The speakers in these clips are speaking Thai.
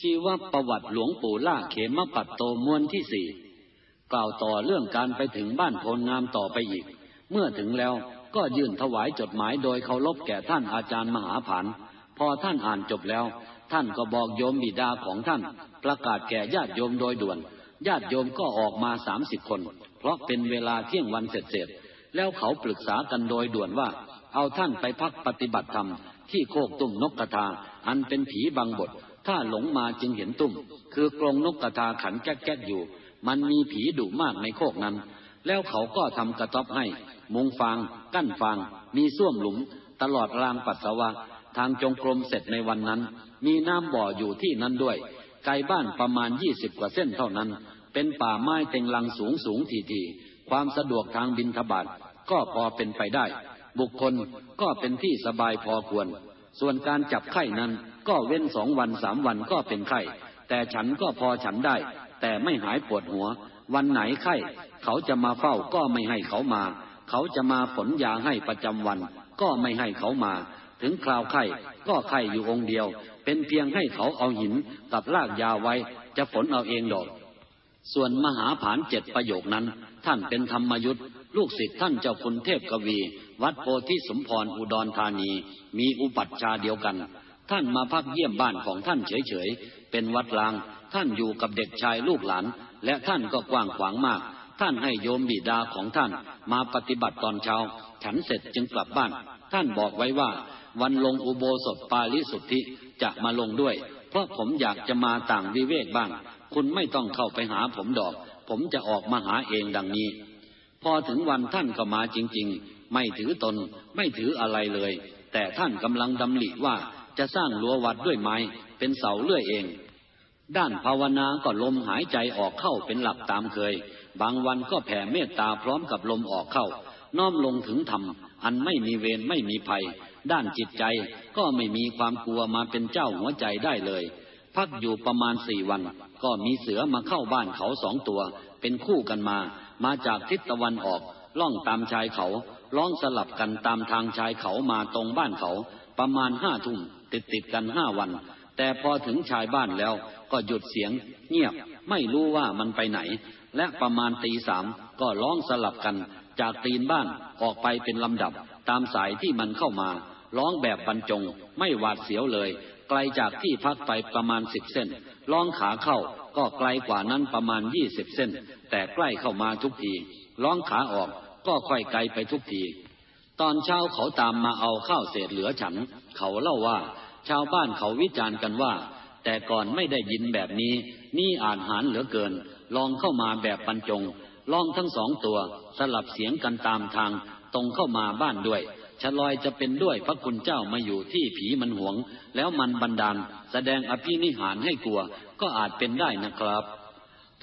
ชีวประวัติหลวงปู่ล่าเขมปัตโตมวนที่สี่กล่าวต่อเรื่องการไปถึงบ้านโพลงามต่อไปอีก เมื่อถึงแล้วก็ยื่นถวายจดหมายโดยเคารพแก่ท่านอาจารย์มหาผันพอท่านอ่านจบแล้ว ท่านก็บอกโยมบิดาของท่าน ประกาศแก่ญาติโยมโดยด่วน ญาติโยมก็ออกมาสามสิบคน เพราะเป็นเวลาเที่ยงวันเสร็จๆแล้วเขาปรึกษากันโดยด่วนว่า เอาท่านไปพักปฏิบัติธรรมที่โคกตุ่มนกกระทาอันเป็นผีบางบท ถ้าหลงมาจึงเห็นตุ่มคือกรงนกกระทาขันแก๊กๆอยู่ มันมีผีดุมากในโคกนั้น แล้วเขาก็ทำกระต๊อบให้ มุงฟาง กั้นฟาง มีส้วมหลุม ตลอดรางปัสสาวะ ทางจงกรมเสร็จในวันนั้น มีน้ำบ่ออยู่ที่นั้นด้วย ไกลบ้านประมาณยี่สิบกว่าเส้นเท่านั้น เป็นป่าไม้เต็งลังสูงสูงทีทีความสะดวกทางบินทบาทก็พอเป็นไปได้ บุคคลก็เป็นที่สบายพอควร ส่วนการจับไข้นั้นก็เว้นสองวันสามวันก็เป็นไข้ แต่ฉันก็พอฉันได้ แต่ไม่หายปวดหัว วันไหนไข้ เขาจะมาเฝ้าก็ไม่ให้เขามา เขาจะมาฝนยาให้ประจำวัน ก็ไม่ให้เขามา ถึงคราวไข้ก็ไข้อยู่องค์เดียว เป็นเพียงให้เขาเอาหินกับลากยาไว้ จะฝนเอาเองดอกส่วนมหาผานเจ็ดประโยคนั้น ท่านเป็นธรรมยุทธลูกศิษย์ท่านเจ้าคุณเทพกวี วัดโพธิสมพรอุดรธานี มีอุปัชฌาย์เดียวกัน ท่านมาพักเยี่ยมบ้านของท่านเฉยๆ เป็นวัดลาง ท่านอยู่กับเด็กชายลูกหลาน และท่านก็กว้างขวางมาก ท่านให้โยมบิดาของท่านมาปฏิบัติตอนเช้า ฉันเสร็จจึงกลับบ้าน ท่านบอกไว้ว่า วันลงอุโบสถปาลิสุทธิจะมาลงด้วย เพราะผมอยากจะมาต่างวิเวกบ้าง คุณไม่ต้องเข้าไปหาผมดอก ผมจะออกมาหาเองดังนี้ พอถึงวันท่านก็มาจริงๆ ไม่ถือตน ไม่ถืออะไรเลย แต่ท่านกำลังดำริว่าจะสร้างรั้ววัดด้วยไม้ เป็นเสาเลื่อยเอง ด้านภาวนาก็ลมหายใจออกเข้าเป็นหลักตามเคย บางวันก็แผ่เมตตาพร้อมกับลมออกเข้า น้อมลงถึงธรรม อันไม่มีเวรไม่มีภัย ด้านจิตใจก็ไม่มีความกลัวมาเป็นเจ้าหัวใจได้เลย พักอยู่ประมาณสี่วัน ก็มีเสือมาเข้าบ้านเขาสองตัว เป็นคู่กันมา มาจากทิศตะวันออกล่องตามชายเขา ร้องสลับกันตามทางชายเขามาตรงบ้านเขา ประมาณห้าทุ่มติดติดกันห้าวัน แต่พอถึงชายบ้านแล้วก็หยุดเสียง เงียบไม่รู้ว่ามันไปไหน และประมาณตีสามก็ร้องสลับกันจากตีนบ้านออกไปเป็นลำดับ ตามสายที่มันเข้ามา ร้องแบบบรรจง ไม่หวาดเสียวเลย ไกลจากที่พักไปประมาณสิบเส้นร้องขาเข้าก็ไกลกว่านั้นประมาณยี่สิบเส้น แต่ใกล้เข้ามาทุกทีร้องขาออก ก็ค่อยไกลไปทุกที ตอนเช้าเขาตามมาเอาข้าวเศษเหลือฉัน เขาเล่าว่า ชาวบ้านเขาวิจารณ์กันว่า แต่ก่อนไม่ได้ยินแบบนี้ นี่อ่านหารเหลือเกิน ลองเข้ามาแบบปันจง ลองทั้งสองตัว สลับเสียงกันตามทาง ตรงเข้ามาบ้านด้วยฉลอยจะเป็นด้วยพระคุณเจ้ามาอยู่ที่ผีมันหวง แล้วมันบันดาล แสดงอภินิหารให้กลัว ก็อาจเป็นได้นะครับ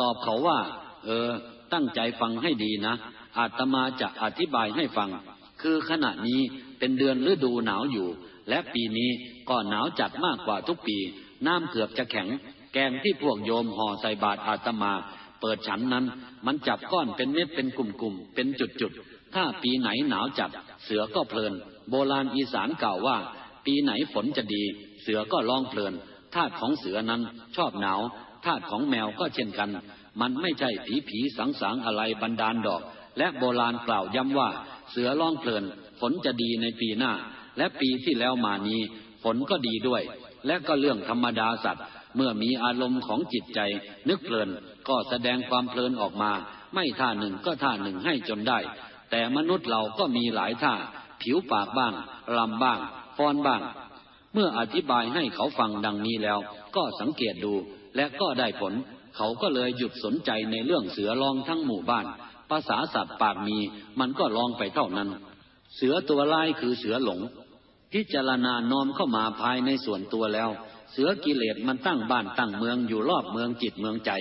ตอบเขาว่า เออ ตั้งใจฟังให้ดีนะ อาตมาจะอธิบายให้ฟัง คือขณะนี้เป็นเดือนฤดูหนาวอยู่ และปีนี้ก็หนาวจัดมากกว่าทุกปี น้ำเกือบจะแข็ง แกงที่พวกโยมห่อใส่บาตรอาตมา เปิดฉันนั้น มันจับก้อนเป็นเม็ดเป็นกลุ่มๆเป็นจุดๆถ้าปีไหนหนาวจัด เสือก็เพลิน โบราณอีสานกล่าวว่า ปีไหนฝนจะดี เสือก็ร้องเพลินธาตุของเสือนั้นชอบหนาวธาตุของแมวก็เช่นกัน มันไม่ใช่ผีผีสังสางอะไรบันดาลดอก และโบราณกล่าวย้ำว่า เสือร้องเพลินฝนจะดีในปีหน้า และปีที่แล้วมานี้ฝนก็ดีด้วย และก็เรื่องธรรมดาสัตว์ เมื่อมีอารมณ์ของจิตใจ นึกเพลินก็แสดงความเพลินออกมา ไม่ท่าหนึ่งก็ท่าหนึ่งให้จนได้ แต่มนุษย์เราก็มีหลายท่า ผิวปากบ้างลำบ้างฟอนบ้าง เมื่ออธิบายให้เขาฟังดังนี้แล้ว ก็สังเกตดูและก็ได้ผล เขาก็เลยหยุดสนใจในเรื่องเสือรองทั้งหมู่บ้านาษาสัตว์ปากมี มันก็ลองไปเท่านั้น เสือตัวลายคือเสือหลง พิจารณานอมเข้ามาภายในส่วนตัวแล้ว เสือกิเลสมันตั้งบ้านตั้งเมืองอยู่รอบเมืองจิตเมืองใจ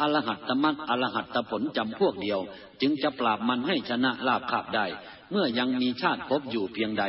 อรหัตตมัตอรหัตตผลจำพวกเดียว จึงจะปราบมันให้ชนะลาบขาบได้ เมื่อยังมีชาติพบอยู่เพียงใด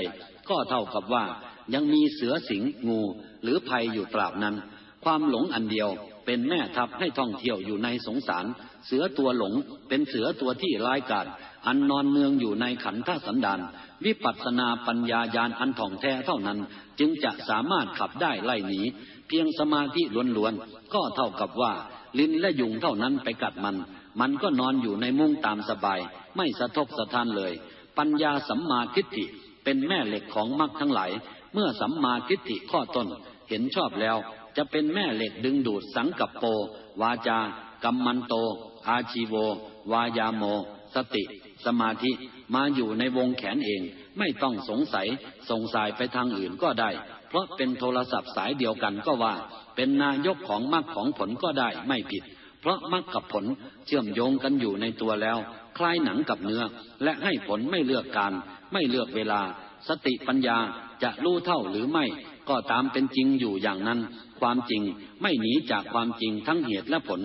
ก็เท่ากับว่ายังมีเสือสิงงู หรือภัยอยู่ปราบนั้น ความหลงอันเดียว เป็นแม่ทัพให้ท่องเที่ยวอยู่ในสงสาร เสือตัวหลง เป็นเสือตัวที่ร้ายกาจอันนอนเมืองอยู่ในขันธสันดานวิปัสสนาปัญญายานอันท่องแท้เท่านั้น จึงจะสามารถขับได้ไล่หนีเพียงสมาธิล้วนๆก็เท่ากับว่า ลิ้นและยุงเท่านั้นไปกัดมัน มันก็นอนอยู่ในมุ้งตามสบาย ไม่สะทกสะท้านเลย ปัญญาสัมมาทิฏฐิเป็นแม่เหล็กของมรรคทั้งหลาย เมื่อสัมมาทิฏฐิข้อต้นเห็นชอบแล้ว จะเป็นแม่เหล็กดึงดูดสังกับโป วาจากัมมันโต อาชีโว วายาโม สติ สมาธิ มาอยู่ในวงแขนเอง ไม่ต้องสงสัยสงสัยไปทางอื่นก็ได้ เพราะเป็นโทรศัพท์สายเดียวกันก็ว่า เป็นนายกของมรรคของผลก็ได้ไม่ผิด เพราะมรรคกับผลเชื่อมโยงกันอยู่ในตัวแล้ว คล้ายหนังกับเนื้อ และให้ผลไม่เลือกการ ไม่เลือกเวลา สติปัญญาจะรู้เท่าหรือไม่ก็ตามเป็นจริงอยู่อย่างนั้น ความจริง ไม่หนีจากความจริงทั้งเหตุและผล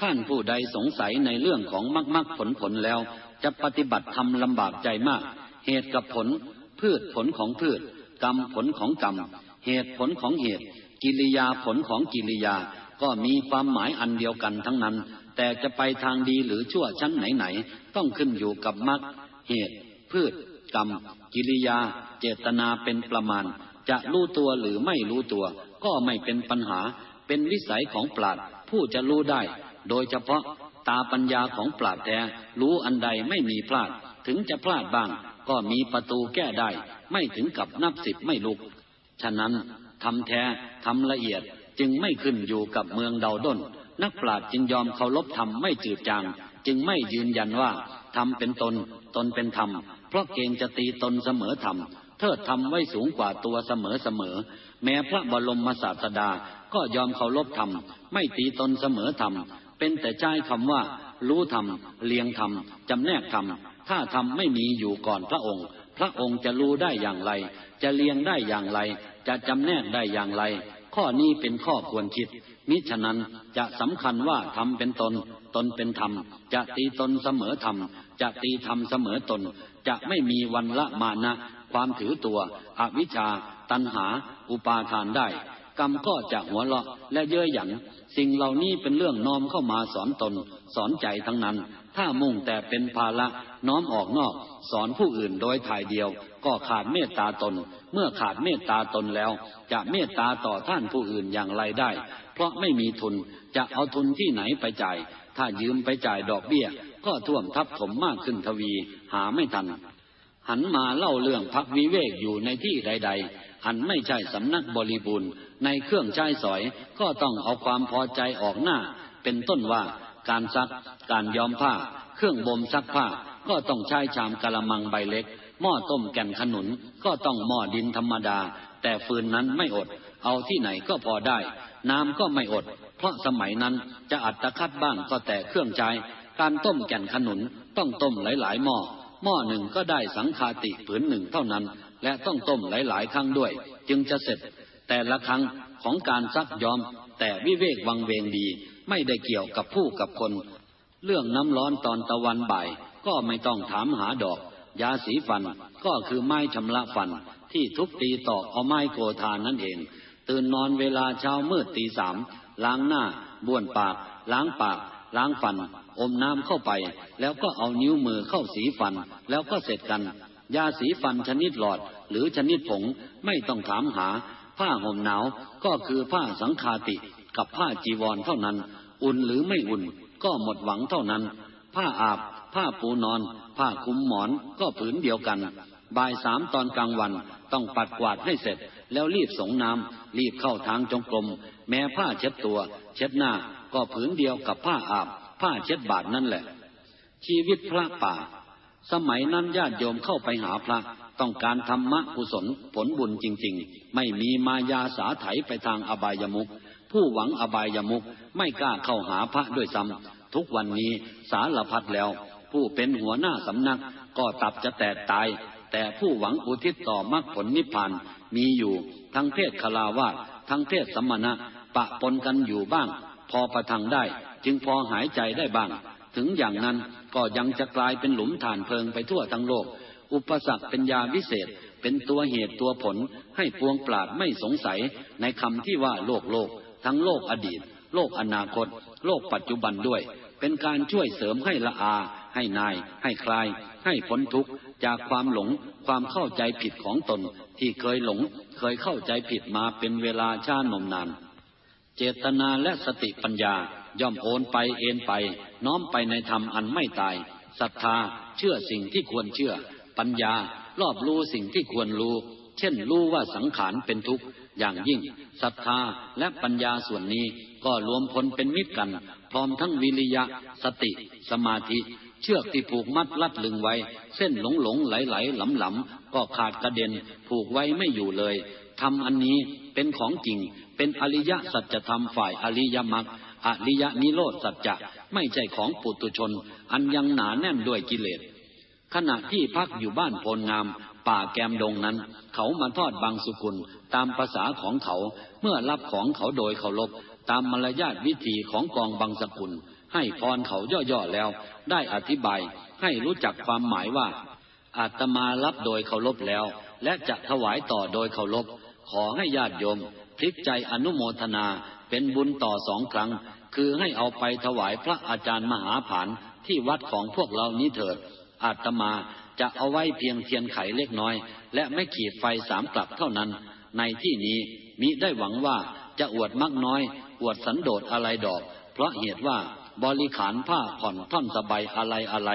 ท่านผู้ใดสงสัยในเรื่องของมรรคมรรคผลผลแล้ว จะปฏิบัติทำลำบากใจมาก เหตุกับผล พืชผลของพืช กรรมผลของกรรม เหตุผลของเหตุ กิริยาผลของกิริยา ก็มีความหมายอันเดียวกันทั้งนั้น แต่จะไปทางดีหรือชั่วชั้นไหนๆต้องขึ้นอยู่กับมรรคเหตุ พืช กรรม กิริยา เจตนาเป็นประมาณจะรู้ตัวหรือไม่รู้ตัว ก็ไม่เป็นปัญหา เป็นวิสัยของปราดผู้จะรู้ได้ โดยเฉพาะตาปัญญาของปราดแท้รู้อันใดไม่มีพลาด ถึงจะพลาดบ้าง ก็มีประตูแก้ได้ ไม่ถึงกับนับสิบไม่ลุก ฉะนั้นทำแท้ทำละเอียดจึงไม่ขึ้นอยู่กับเมืองเดาด้น นักปราดจึงยอมเคารพธรรมไม่จืดจาง จึงไม่ยืนยันว่าธรรมเป็นตน ตนเป็นธรรม เพราะเกณฑ์จะตีตนเสมอธรรม เทิดธรรมไว้สูงกว่าตัวเสมอเสมอ แม้พระบรมศาสดาก็ยอมเคารพธรรม ไม่ตีตนเสมอธรรม เป็นแต่ใจคำว่า รู้ธรรม เลียงธรรม จำแนกธรรม ถ้าธรรมไม่มีอยู่ก่อนพระองค์ พระองค์จะรู้ได้อย่างไร จะเลียงได้อย่างไร จะจำแนกได้อย่างไร ข้อนี้เป็นข้อควรคิด มิฉะนั้นจะสำคัญว่าธรรมเป็นตน ตนเป็นธรรม จะตีตนเสมอธรรม จะตีธรรมเสมอตน จะไม่มีวันละมานะ ความถือตัว อวิชชา ตัณหา อุปาทานได้ กรรมก็จะหัวเราะและเย้ยหยันสิ่งเหล่านี้เป็นเรื่องน้อมเข้ามาสอนตน สอนใจทั้งนั้น ถ้ามุ่งแต่เป็นภาระน้อมออกนอก สอนผู้อื่นโดยถ่ายเดียว ก็ขาดเมตตาตน เมื่อขาดเมตตาตนแล้ว จะเมตตาต่อท่านผู้อื่นอย่างไรได้ เพราะไม่มีทุนจะเอาทุนที่ไหนไปจ่าย ถ้ายืมไปจ่ายดอกเบี้ย ก็ท่วมทับถมมากขึ้นทวี หาไม่ทัน หันมาเล่าเรื่องพักวิเวกอยู่ในที่ใด ๆ อันไม่ใช่สำนักบริบูรณ์ ในเครื่องใช้สอยก็ต้องเอาความพอใจออกหน้า เป็นต้นว่าการซัก การย้อมผ้า เครื่องบ่มซักผ้าก็ต้องใช้ชามกะละมังใบเล็ก หม้อต้มแก่นขนุนก็ต้องหม้อดินธรรมดา แต่ฟืนนั้นไม่อด เอาที่ไหนก็พอได้ น้ำก็ไม่อด เพราะสมัยนั้นจะอัดตะคัดบ้างก็แต่เครื่องใช้การต้มแก่นขนุนต้องต้มหลายๆหม้อ หม้อหนึ่งก็ได้สังคาติผืนหนึ่งเท่านั้น และต้องต้มหลาย ๆ ครั้งด้วย จึงจะเสร็จ แต่ละครั้งของการซักย้อม แต่วิเวกวังเวงดี ไม่ได้เกี่ยวกับผู้กับคน เรื่องน้ำร้อนตอนตะวันบ่าย ก็ไม่ต้องถามหาดอก ยาสีฟันก็คือไม้ชำระฟัน ที่ทุบตีตอกเอาไม้โกธานั่นเอง ตื่นนอนเวลาเช้ามืดตีสามล้างหน้าบ้วนปาก ล้างปาก ล้างฟัน อมน้ำเข้าไป แล้วก็เอานิ้วมือเข้าสีฟัน แล้วก็เสร็จกัน ยาสีฟันชนิดหลอด หรือชนิดผงไม่ต้องถามหา ผ้าห่มหนาวก็คือผ้าสังคาติกับผ้าจีวรเท่านั้น อุ่นหรือไม่อุ่น ก็หมดหวังเท่านั้น ผ้าอาบ ผ้าปูนอน ผ้าคลุมหมอนก็ผืนเดียวกันบ่ายสามตอนกลางวันต้องปัดกวาดให้เสร็จ แล้วรีบสงน้ำรีบเข้าทางจงกรมแม้ผ้าเช็ดตัว เช็ดหน้าก็ผืนเดียวกับผ้าอาบ ผ้าเช็ดบาทนั่นแหละ ชีวิตพระป่า สมัยนั้นญาติโยมเข้าไปหาพระ ต้องการธรรมะกุศลผลบุญจริง ๆ ไม่มีมายาสาไถไปทางอบายมุขผู้หวังอบายมุขไม่กล้าเข้าหาพระด้วยซ้ำทุกวันนี้สารพัดแล้ว ผู้เป็นหัวหน้าสำนักก็ตับจะแตกตาย แต่ผู้หวังอุทิศต่อมรรคผลนิพพานมีอยู่ ทั้งเพศคลาวาทั้งเพศสมณะ ปะปนกันอยู่บ้าง พอประทังได้ จึงพอหายใจได้บ้าง ถึงอย่างนั้นก็ยังจะกลายเป็นหลุมฐานเพลิงไปทั่วทั้งโลก อุปสรรคเป็นยาวิเศษ เป็นตัวเหตุตัวผล ให้ปวงปราดไม่สงสัยในคำที่ว่าโลกโลก ทั้งโลกอดีต โลกอนาคต โลกปัจจุบันด้วย เป็นการช่วยเสริมให้ละอา ให้นาย ให้คลาย ให้พ้นทุกข์จากความหลงความเข้าใจผิดของตน ที่เคยหลง เคยเข้าใจผิดมาเป็นเวลาชานมนาน เจตนาและสติปัญญา ย่อมโอนไปเอ็นไป น้อมไปในธรรมอันไม่ตายศรัทธาเชื่อสิ่งที่ควรเชื่อ ปัญญารอบรู้สิ่งที่ควรรู้ เช่นรู้ว่าสังขารเป็นทุกข์อย่างยิ่งศรัทธาและปัญญาส่วนนี้ก็รวมพลเป็นมิตรกัน พร้อมทั้งวิริยะ สติ สมาธิ เชือกที่ผูกมัดลัดลึงไว้ เส้นหลงหลงไหลไหลหลำหลำก็ขาดกระเด็นผูกไว้ไม่อยู่เลยทำอันนี้เป็นของจริง เป็นอริยสัจธรรมฝ่ายอริยมรรค อริยนิโรธสัจจะไม่ใช่ของปุตุชน อันยังหนาแน่นด้วยกิเลส ขณะที่พักอยู่บ้านโพลงาม ป่าแกมดงนั้น เขามาทอดบางสุกุล ตามภาษาของเขา เมื่อรับของเขาโดยเคารพตามมารยาทวิธีของกองบางสกุล ให้พรเขาย่อๆแล้ว ได้อธิบายให้รู้จักความหมายว่าอาตมารับโดยเคารพแล้ว และจะถวายต่อโดยเคารพขอให้ญาติโยมพลิกใจอนุโมทนา เป็นบุญต่อสองครั้ง คือให้เอาไปถวายพระอาจารย์มหาผานที่วัดของพวกเรานี้เถิด อาตมาจะเอาไว้เพียงเทียนไขเล็กน้อย และไม่ขีดไฟสามกลับเท่านั้น ในที่นี้มิได้หวังว่าจะอวดมักน้อย อวดสันโดษอะไรดอก เพราะเหตุว่าบริขารผ้าผ่อนท่อนสบายอะไรอะไร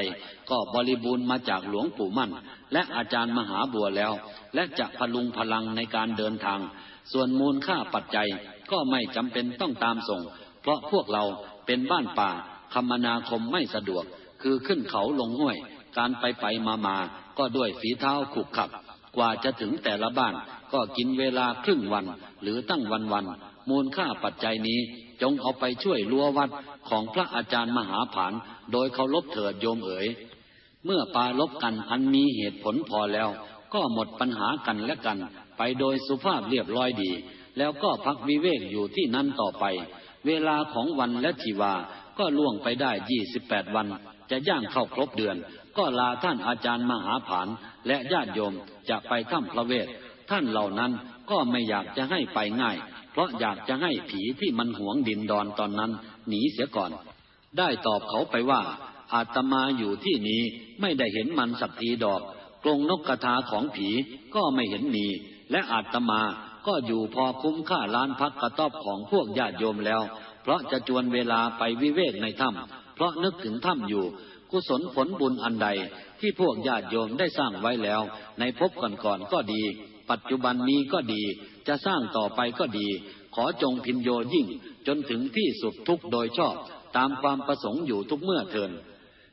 ก็บริบูรณ์มาจากหลวงปู่มั่น และอาจารย์มหาบัวแล้ว และจะพลุงพลังในการเดินทาง ส่วนมูลค่าปัจจัย ก็ไม่จำเป็นต้องตามส่ง เพราะพวกเราเป็นบ้านป่าคมนาคมไม่สะดวก คือขึ้นเขาลงห้วย การไปไปมามาก็ด้วยฝีเท้าขุกขับ กว่าจะถึงแต่ละบ้านก็กินเวลาครึ่งวัน หรือตั้งวันวัน มูลค่าปัจจัยนี้จงเอาไปช่วยลัววัดของพระอาจารย์มหาผาน โดยเคารพเถิดโยมเอ๋ย เมื่อปาลบกันอันมีเหตุผลพอแล้ว ก็หมดปัญหากันและกัน ไปโดยสุภาพเรียบร้อยดี แล้วก็พักวิเวกอยู่ที่นั่นต่อไป เวลาของวันและชีวาก็ล่วงไปได้ยี่สิบแปดวัน จะย่างเข้าครบเดือน ก็ลาท่านอาจารย์มหาผานและญาติโยมจะไปถ้ำพระเวท ท่านเหล่านั้นก็ไม่อยากจะให้ไปง่าย เพราะอยากจะให้ผีที่มันหวงดินดอนตอนนั้นหนีเสียก่อน ได้ตอบเขาไปว่า อาตมาอยู่ที่นี้ไม่ได้เห็นมันสักทีดอกกรงนกกระทาของผีก็ไม่เห็นมี และอาตมา ก็อยู่พอคุ้มค่าล้านพักกระต๊อบของพวกญาติโยมแล้ว เพราะจะจวนเวลาไปวิเวกในถ้ำเพราะนึกถึงถ้ำอยู่ กุศลผลบุญอันใดที่พวกญาติโยมได้สร้างไว้แล้ว ในภพก่อนๆก็ดี ปัจจุบันนี้ก็ดี จะสร้างต่อไปก็ดี ขอจงพินโยยิ่ง จนถึงที่สุดทุกโดยชอบ ตามความประสงค์อยู่ทุกเมื่อเทิน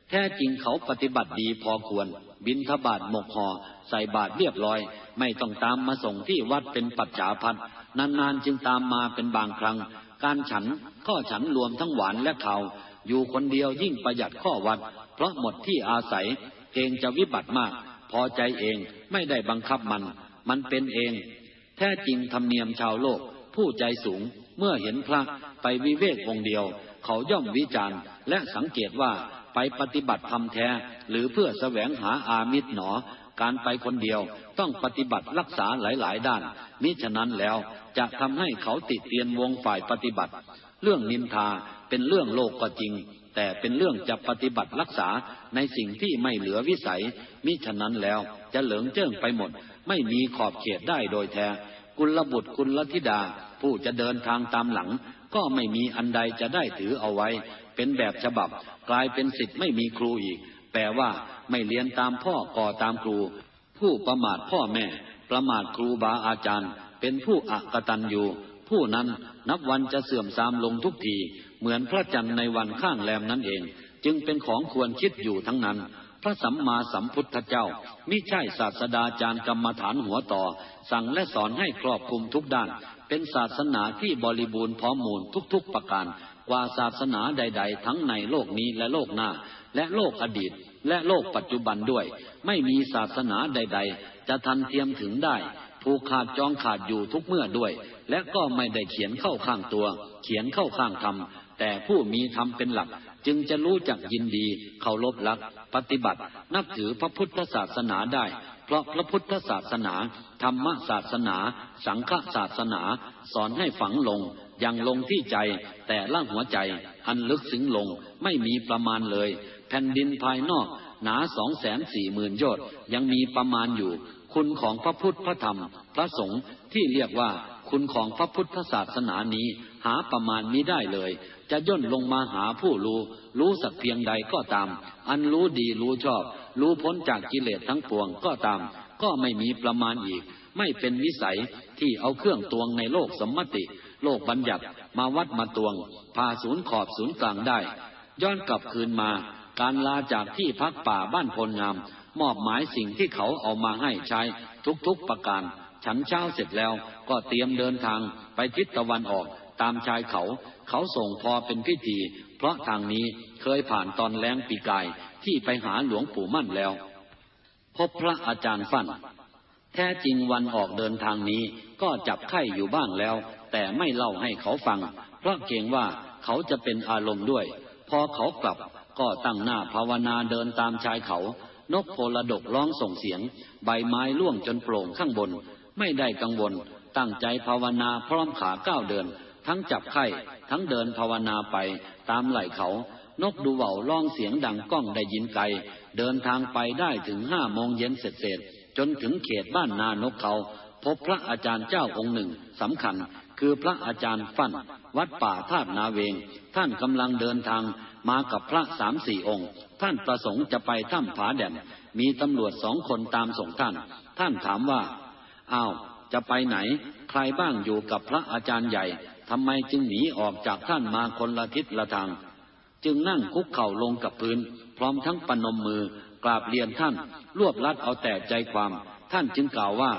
แท้จริงเขาปฏิบัติดีพอควร บินทบาทหมกหอใส่บาทเรียบร้อย ไม่ต้องตามมาส่งที่วัดเป็นปัจฉาพัดนานๆจึงตามมาเป็นบางครั้ง การฉันก็ฉันรวมทั้งหวานและขาวอยู่คนเดียวยิ่งประหยัดข้อวัด เพราะหมดที่อาศัยเกงจะวิบัติมาก พอใจเองไม่ได้บังคับมัน มันเป็นเอง แท้จริงธรรมเนียมชาวโลก ผู้ใจสูงเมื่อเห็นพระไปวิเวกวงเดียว เขาย่อมวิจารณ์และสังเกตว่า ไปปฏิบัติธรรมแท้ หรือเพื่อแสวงหาอามิตรหนอ การไปคนเดียวต้องปฏิบัติรักษาหลาย ๆ ด้าน มิฉะนั้นแล้วจะทำให้เขาติดเตียนวงฝ่ายปฏิบัติ เรื่องนินทาเป็นเรื่องโลกก็จริง แต่เป็นเรื่องจะปฏิบัติรักษาในสิ่งที่ไม่เหลือวิสัย มิฉะนั้นแล้วจะเหลืองเจิ้งไปหมด ไม่มีขอบเขตได้โดยแท้กุลบุตรกุลธิดา ผู้จะเดินทางตามหลัง ก็ไม่มีอันใดจะได้ถือเอาไว้ เป็นแบบฉบับ กลายเป็นสิทธิ์ไม่มีครูอีก แปลว่าไม่เรียนตามพ่อก่อตามครู ผู้ประมาทพ่อแม่ ประมาทครูบาอาจารย์ เป็นผู้อักตันอยู่ ผู้นั้นนับวันจะเสื่อมทรามลงทุกที เหมือนพระจันทร์ในวันข้างแรมนั่นเอง จึงเป็นของควรคิดอยู่ทั้งนั้นพระสัมมาสัมพุทธเจ้ามิใช่ศาสดาจารย์กรรมฐานหัวต่อ สั่งและสอนให้ครอบคลุมทุกด้าน เป็นศาสนาที่บริบูรณ์พร้อมมูลทุกๆประการ กว่าศาสนาใด ๆ ทั้งในโลกนี้และโลกหน้า และโลกอดีต และโลกปัจจุบันด้วย ไม่มีศาสนาใด ๆ จะทันเทียมถึงได้ผูกขาดจองขาดอยู่ทุกเมื่อด้วย และก็ไม่ได้เขียนเข้าข้างตัว เขียนเข้าข้างธรรม แต่ผู้มีธรรมเป็นหลัก จึงจะรู้จักยินดี เคารพรัก ปฏิบัติ นับถือพระพุทธศาสนาได้ เพราะพระพุทธศาสนา ธรรมศาสนา สังฆศาสนา สอนให้ฝังลง ยังลงที่ใจแต่ละหัวใจ อันลึกซึ้งลงไม่มีประมาณเลย แผ่นดินภายนอก หนาสองแสนสี่หมื่นยชน์ยังมีประมาณอยู่ คุณของพระพุทธพระธรรม พระสงฆ์ที่เรียกว่าคุณของพระพุทธศาสนานี้ หาประมาณมิได้เลย จะย่นลงมาหาผู้รู้ รู้สักเพียงใดก็ตาม อันรู้ดีรู้ชอบ รู้พ้นจากกิเลสทั้งปวงก็ตาม ก็ไม่มีประมาณอีก ไม่เป็นวิสัยที่เอาเครื่องตวงในโลกสมมติ โลกบัญญัติมาวัดมาตวง พาศูนย์ขอบศูนย์กลางได้ ย้อนกลับคืนมา การลาจากที่พักป่าบ้านพลงาม มอบหมายสิ่งที่เขาเอามาให้ใช้ทุกๆประการ ฉันเช้าเสร็จแล้วก็เตรียมเดินทางไปทิศตะวันออกตามชายเขา เขาส่งพอเป็นพิธี เพราะทางนี้เคยผ่านตอนแรงปีกายที่ไปหาหลวงปู่มั่นแล้ว พบพระอาจารย์ฟั่นแท้จริงวันออกเดินทางนี้ก็จับไข่อยู่บ้างแล้ว แต่ไม่เล่าให้เขาฟัง เพราะเกรงว่าเขาจะเป็นอารมณ์ด้วย พอเขากลับก็ตั้งหน้าภาวนาเดินตามชายเขา นกโพลดกร้องส่งเสียง ใบไม้ล่วงจนโปร่งข้างบน ไม่ได้กังวล ตั้งใจภาวนาพร้อมขาก้าวเดิน ทั้งจับไข่ทั้งเดินภาวนาไปตามไหล่เขา นกดูเว่าร้องเสียงดังก้องได้ยินไกล เดินทางไปได้ถึงห้าโมงเย็นเสร็จๆจนถึงเขตบ้านนานกเขา พบพระอาจารย์เจ้าองค์หนึ่งสำคัญ คือพระอาจารย์ฟั่น วัดป่าธาตุนาเวง ท่านกำลังเดินทางมากับพระสามสี่องค์ ท่านประสงค์จะไปถ้ำผาแดนมีตำรวจสองคนตามส่งท่าน ท่านถามว่าอ้าวจะไปไหน ใครบ้างอยู่กับพระอาจารย์ใหญ่ทำไมจึงหนีออกจากท่านมาคนละทิศละทาง จึงนั่งคุกเข่าลงกับพื้น พร้อมทั้งปนมมือกราบเรียนท่าน รวบลัดเอาแต่ใจความ ท่านจึงกล่าวว่า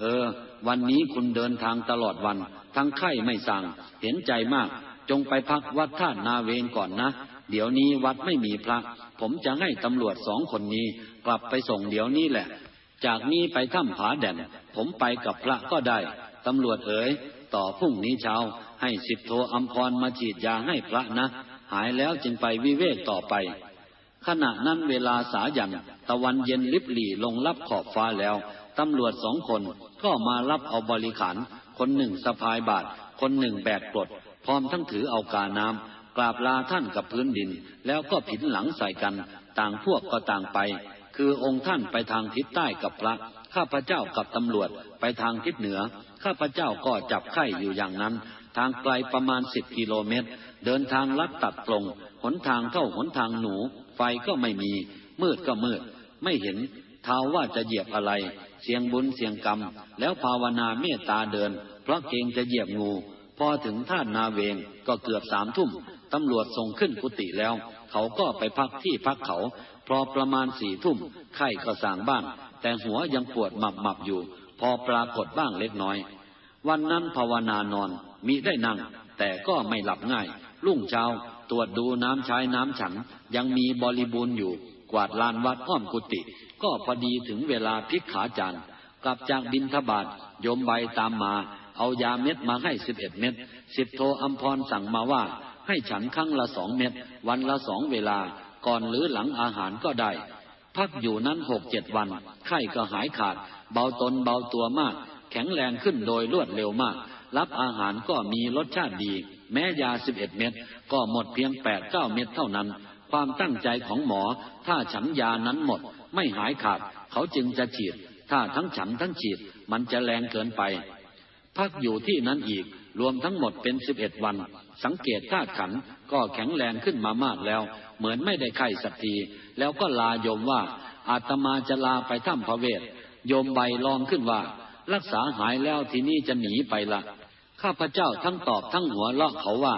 เออ วันนี้คุณเดินทางตลอดวัน ทั้งไข้ไม่สั่ง เห็นใจมาก จงไปพักวัดท่านาเวงก่อนนะ เดี๋ยวนี้วัดไม่มีพระ ผมจะให้ตำรวจสองคนนี้ กลับไปส่งเดี๋ยวนี้แหละ จากนี้ไปถ้ำผาแด่น ผมไปกับพระก็ได้ ตำรวจเอ๋ย ต่อพรุ่งนี้เช้า ให้สิบโทอัมพรมาฉีดยาให้พระนะ หายแล้วจึงไปวิเวกต่อไป ขณะนั้นเวลาสายันตะวันเย็นลิบหลี่ลงรับขอบฟ้าแล้วตำรวจสองคนก็มารับเอาบริขาร คนหนึ่งสะพายบาท คนหนึ่งแบกกรดพร้อมทั้งถือเอากาน้ำกราบลาท่านกับพื้นดิน แล้วก็ผินหลังใส่กัน ต่างพวกก็ต่างไป คือองค์ท่านไปทางทิศใต้กับพระ ข้าพเจ้ากับตำรวจไปทางทิศเหนือ ข้าพเจ้าก็จับไข่อยู่อย่างนั้น ทางไกลประมาณสิบกิโลเมตร เดินทางลัดตัดตรงหนทางเข้าหนทางหนู ไฟก็ไม่มี มืดก็มืด ไม่เห็น เท้าว่าจะเหยียบอะไร เสียงบุญเสียงกรรม แล้วภาวนาเมตตาเดิน เพราะเกรงจะเหยียบงู พอถึงท่านาเวงก็เกือบสามทุ่มตำรวจส่งขึ้นกุฏิแล้ว เขาก็ไปพักที่พักเขา พอประมาณสี่ทุ่มไข้ก็สางบ้าง แต่หัวยังปวดหมับหมับอยู่ พอปรากฏบ้างเล็กน้อย วันนั้นภาวนานอนมิได้นั่ง แต่ก็ไม่หลับง่าย รุ่งเช้าตรวจดูน้ำใช้น้ำฉันยังมีบริบูรณ์อยู่ กวาดลานวัดอ้อมกุฏิก็พอดีถึงเวลาพิกขาจารย์ กลับจากบินทบาทโยมใบตามมา เอายาเม็ดมาให้สิบเอ็ดเม็ดสิบโทอัมพรสั่งมาว่า ให้ฉันครั้งละสองเม็ดวันละสองเวลา ก่อนหรือหลังอาหารก็ได้ พักอยู่นั้นหกเจ็ดวัน ไข้ก็หายขาด เบาตนเบาตัวมาก แข็งแรงขึ้นโดยรวดเร็วมาก รับอาหารก็มีรสชาติดี แม้ยาสิบเอ็ดเม็ดก็หมดเพียงแปดเก้าเม็ดเท่านั้น ความตั้งใจของหมอ ถ้าฉันยานั้นหมด ไม่หายขาด เขาจึงจะฉีด ถ้าทั้งฉันทั้งฉีด มันจะแรงเกินไป พักอยู่ที่นั้นอีก รวมทั้งหมดเป็นสิบเอ็ดวัน สังเกตธาตุขันก็แข็งแรงขึ้นมามากแล้ว เหมือนไม่ได้ไข้สักที แล้วก็ลาโยมว่า อาตมาจะลาไปถ้ำพระเวท โยมใบลองขึ้นว่า รักษาหายแล้วทีนี้จะหนีไปละ ข้าพเจ้าทั้งตอบทั้งหัวเลาะเขาว่า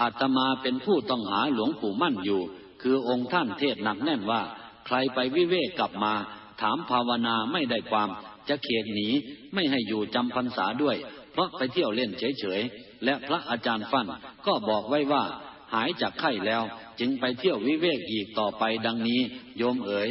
อาตมาเป็นผู้ต้องหาหลวงปู่มั่นอยู่ คือองค์ท่านเทศหนักแน่นว่า ใครไปวิเวกกลับมา ถามภาวนาไม่ได้ความ จะเขตหนีไม่ให้อยู่จำพรรษาด้วย เพราะไปเที่ยวเล่นเฉยๆ และพระอาจารย์ฟั่นก็บอกไว้ว่า หายจากไข้แล้ว จึงไปเที่ยววิเวกอีกต่อไปดังนี้ โยมเอ๋ย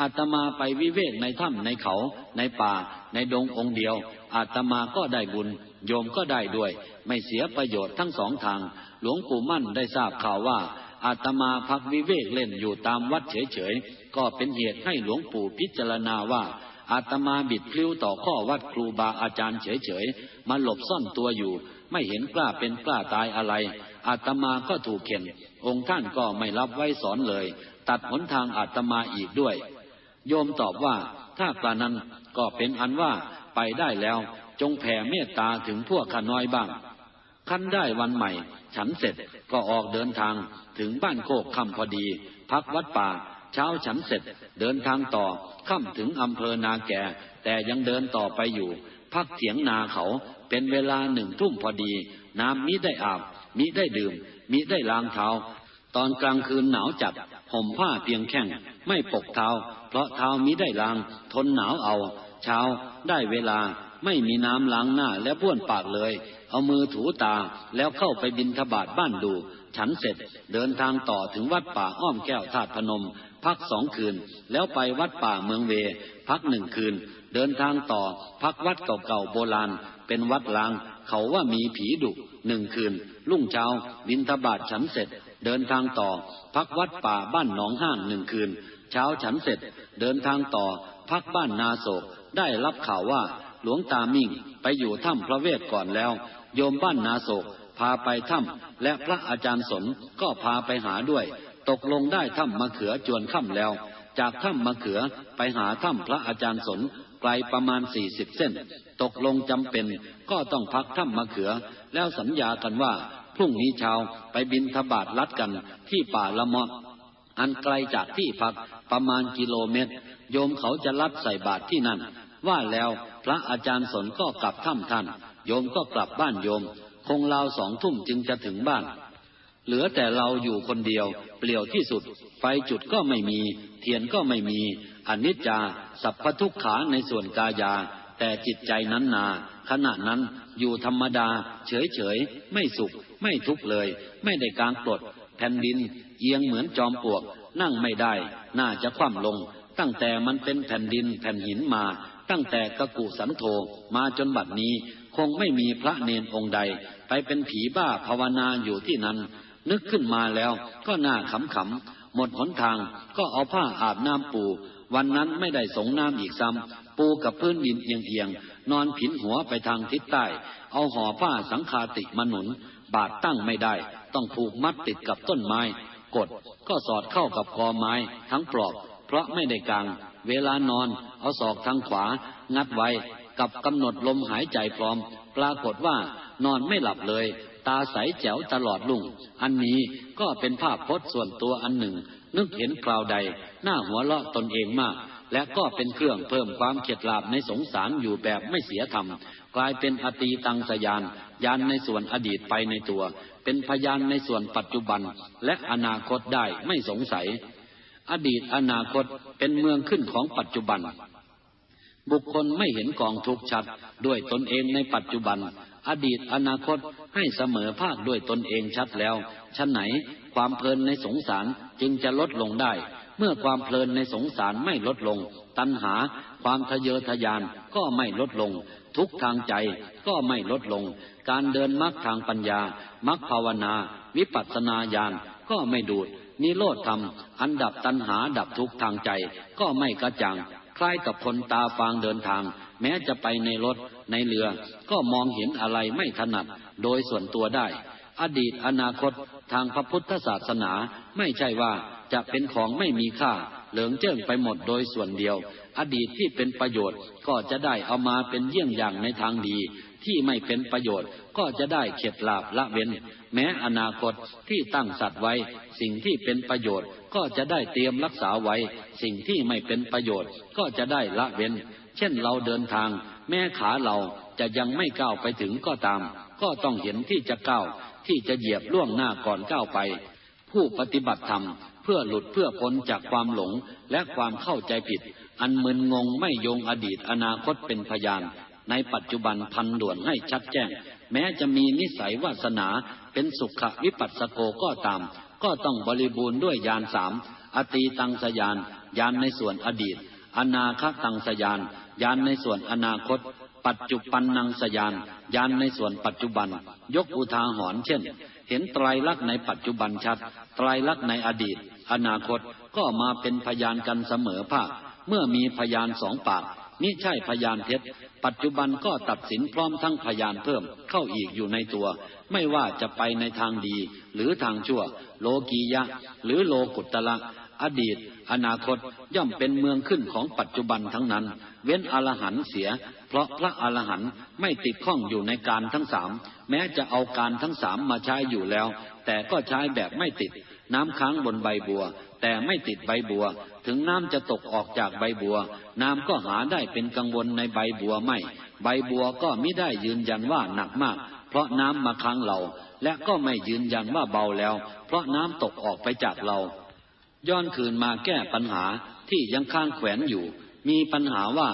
อาตมาไปวิเวกในถ้ำในเขาในป่า ในดงองเดียว อาตมาก็ได้บุญ โยมก็ได้ด้วย ไม่เสียประโยชน์ทั้งสองทาง หลวงปู่มั่นได้ทราบข่าวว่า อาตมาพักวิเวกเล่นอยู่ตามวัดเฉยๆ ก็เป็นเหตุให้หลวงปู่พิจารณาว่าอาตมาบิดพลิ้วต่อข้อวัดครูบาอาจารย์เฉยๆ มาหลบซ่อนตัวอยู่ ไม่เห็นกล้าเป็นกล้าตายอะไร อาตมาก็ถูกเข็น องค์ท่านก็ไม่รับไว้สอนเลย ตัดหนทางอาตมาอีกด้วย โยมตอบว่าถ้ากระนั้นก็เป็นอันว่าไปได้แล้ว จงแผ่เมตตาถึงพวกข้าน้อยบ้าง ขันได้วันใหม่ ฉันเสร็จก็ออกเดินทางถึงบ้านโคกคำพอดี พักวัดป่า เช้าฉันเสร็จเดินทางต่อค่ำถึงอำเภอนาแก่ แต่ยังเดินต่อไปอยู่ พักเถียงนาเขาเป็นเวลาหนึ่งทุ่มพอดี น้ำมิได้อาบมิได้ดื่มมิได้ล้างเท้า ตอนกลางคืนหนาวจัดห่มผ้าเพียงแข้งไม่ปกเท้า เพราะเท้ามิได้ล้าง ทนหนาวเอา เช้าได้เวลา ไม่มีน้ำล้างหน้าและบ้วนปากเลย เอามือถูตาแล้วเข้าไปบินทบาทบ้านดู ฉันเสร็จเดินทางต่อถึงวัดป่าอ้อมแก้วธาตุพนม พักสองคืน แล้วไปวัดป่าเมืองเว พักหนึ่งคืน เดินทางต่อพักวัดเก่าๆโบราณ เป็นวัดล้าง เขาว่ามีผีดุหนึ่งคืนรุ่งเช้าบินทบาทฉันเสร็จ เดินทางต่อ พักวัดป่าบ้านหนองห้างหนึ่งคืน เช้าฉันเสร็จ เดินทางต่อพักบ้านนาโศกได้รับข่าวว่า หลวงตามิ่งไปอยู่ถ้ำพระเวทก่อนแล้ว โยมบ้านนาโศกพาไปถ้ำและพระอาจารย์สนก็พาไปหาด้วย ตกลงได้ถ้ำมะเขือจวนค่ำแล้ว จากถ้ำมะเขือไปหาถ้ำพระอาจารย์สนไกลประมาณสี่สิบเส้น ตกลงจำเป็นก็ต้องพักถ้ำมะเขือ แล้วสัญญากันว่า พรุ่งนี้เช้าไปบินทบาทลัดกันที่ป่าละมะอันไกลจากที่พักประมาณกิโลเมตร โยมเขาจะลัดใส่บาทที่นั่น ว่าแล้วพระอาจารย์สนก็กลับถ้ำท่าน โยมก็กลับบ้านโยม คงราวสองทุ่มจึงจะถึงบ้าน เหลือแต่เราอยู่คนเดียว เปลี่ยวที่สุด ไฟจุดก็ไม่มี เทียนก็ไม่มีอนิจจา สัพพทุกขาในส่วนกายา แต่จิตใจนั้นนา ขณะนั้นอยู่ธรรมดา เฉยเฉยไม่สุข ไม่ทุกข์เลย ไม่ได้กลางกดแผ่นดินเอียงเหมือนจอมปลวก นั่งไม่ได้ น่าจะคว่ำลง ตั้งแต่มันเป็นแผ่นดินแผ่นหินมา ตั้งแต่กกุสันโธมาจนบัดนี้ คงไม่มีพระเนนองค์ใด ไปเป็นผีบ้าภาวนาอยู่ที่นั้น นึกขึ้นมาแล้วก็น่าขำขำหมดหนทางก็เอาผ้าอาบน้ำปู วันนั้นไม่ได้สงน้ำอีกซ้ำปูกับพื้นดินเอียงๆ นอนผินหัวไปทางทิศใต้ เอาห่อผ้าสังคาติมาหนุน บาดตั้งไม่ได้ ต้องผูกมัดติดกับต้นไม้ กดก็สอดเข้ากับกอไม้ทั้งปลอกเพราะไม่ได้กลาง เวลานอน เอาศอกทางขวา งัดไว้ กับกำหนดลมหายใจพร้อม ปรากฏว่านอนไม่หลับเลย ตาใสแจ๋วตลอดลุ่ง อันนี้ก็เป็นภาพพจน์ส่วนตัวอันหนึ่ง นึกเห็นคราวใด หน้าหัวเลาะตนเองมาก และก็เป็นเครื่องเพิ่มความเข็ดหลาบในสงสารอยู่แบบไม่เสียธรรม กลายเป็นอตีตังสยานยานในส่วนอดีตไปในตัว เป็นพยานในส่วนปัจจุบันและอนาคตได้ไม่สงสัย อดีตอนาคตเป็นเมืองขึ้นของปัจจุบัน บุคคลไม่เห็นกองทุกชัดด้วยตนเองในปัจจุบัน อดีตอนาคตให้เสมอภาคด้วยตนเองชัดแล้วชั้นไหนความเพลินในสงสารจึงจะลดลงได้ เมื่อความเพลินในสงสารไม่ลดลง ตัณหาความทะเยอทะยานก็ไม่ลดลง ทุกทางใจก็ไม่ลดลง การเดินมรรคทางปัญญามรรคภาวนา วิปัสสนาญาณก็ไม่ดูด นิโรธธรรม อันดับตัณหาดับทุกทางใจ ก็ไม่กระจ่างคล้ายกับคนตาฟางเดินทาง แม้จะไปในรถในเรือ ก็มองเห็นอะไรไม่ถนัดโดยส่วนตัวได้ อดีตอนาคตทางพระพุทธศาสนา ไม่ใช่ว่าจะเป็นของไม่มีค่า เหลืองเจิ้งไปหมดโดยส่วนเดียว อดีตที่เป็นประโยชน์ก็จะได้เอามาเป็นเยี่ยงอย่างในทางดี ที่ไม่เป็นประโยชน์ ก็จะได้เข็ดลาบละเว้น แม้อนาคตที่ตั้งสัตว์ไว้ สิ่งที่เป็นประโยชน์ ก็จะได้เตรียมรักษาไว้ สิ่งที่ไม่เป็นประโยชน์ ก็จะได้ละเว้น เช่นเราเดินทาง แม้ขาเราจะยังไม่ก้าวไปถึงก็ตาม ก็ต้องเห็นที่จะก้าวที่จะเหยียบล่วงหน้าก่อนก้าวไป ผู้ปฏิบัติธรรมเพื่อหลุดเพื่อพ้นจากความหลงและความเข้าใจผิด อันมึนงงไม่โยงอดีตอนาคตเป็นพยาน ในปัจจุบันพันด่วนให้ชัดแจ้ง แม้จะมีนิสัยวาสนาเป็นสุขวิปัสสโกก็ตาม ก็ต้องบริบูรณ์ด้วยยานสามอตีตังสยานยานในส่วนอดีต อนาคตังสยานยานในส่วนอนาคต ปัจจุปันนังสยานยานในส่วนปัจจุบัน ยกอุทาหรณ์เช่น เห็นไตรลักษณ์ในปัจจุบันชัด ไตรลักษณ์ในอดีต อนาคตก็มาเป็นพยานกันเสมอภาคเมื่อมีพยานสองปากนี่ใช่พยานเท็จ ปัจจุบันก็ตัดสินพร้อมทั้งพยานเพิ่มเข้าอีกอยู่ในตัว ไม่ว่าจะไปในทางดีหรือทางชั่ว โลกียะ หรือโลกุตละอดีต อนาคตย่อมเป็นเมืองขึ้นของปัจจุบันทั้งนั้น เว้นอรหันเสีย เพราะพระอรหันไม่ติดข้องอยู่ในการทั้งสามแม้จะเอาการทั้งสามมาใช้อยู่แล้ว แต่ก็ใช้แบบไม่ติด น้ำค้างบนใบบัว แต่ไม่ติดใบบัว ถึงน้ำจะตกออกจากใบบัว น้ำก็หาได้เป็นกังวลในใบบัวไม่ ใบบัวก็ไม่ได้ยืนยันว่าหนักมาก เพราะน้ำมาค้างเรา และก็ไม่ยืนยันว่าเบาแล้ว เพราะน้ำตกออกไปจากเรา ย้อนคืนมาแก้ปัญหาที่ยังค้างแขวนอยู่ มีปัญหาว่า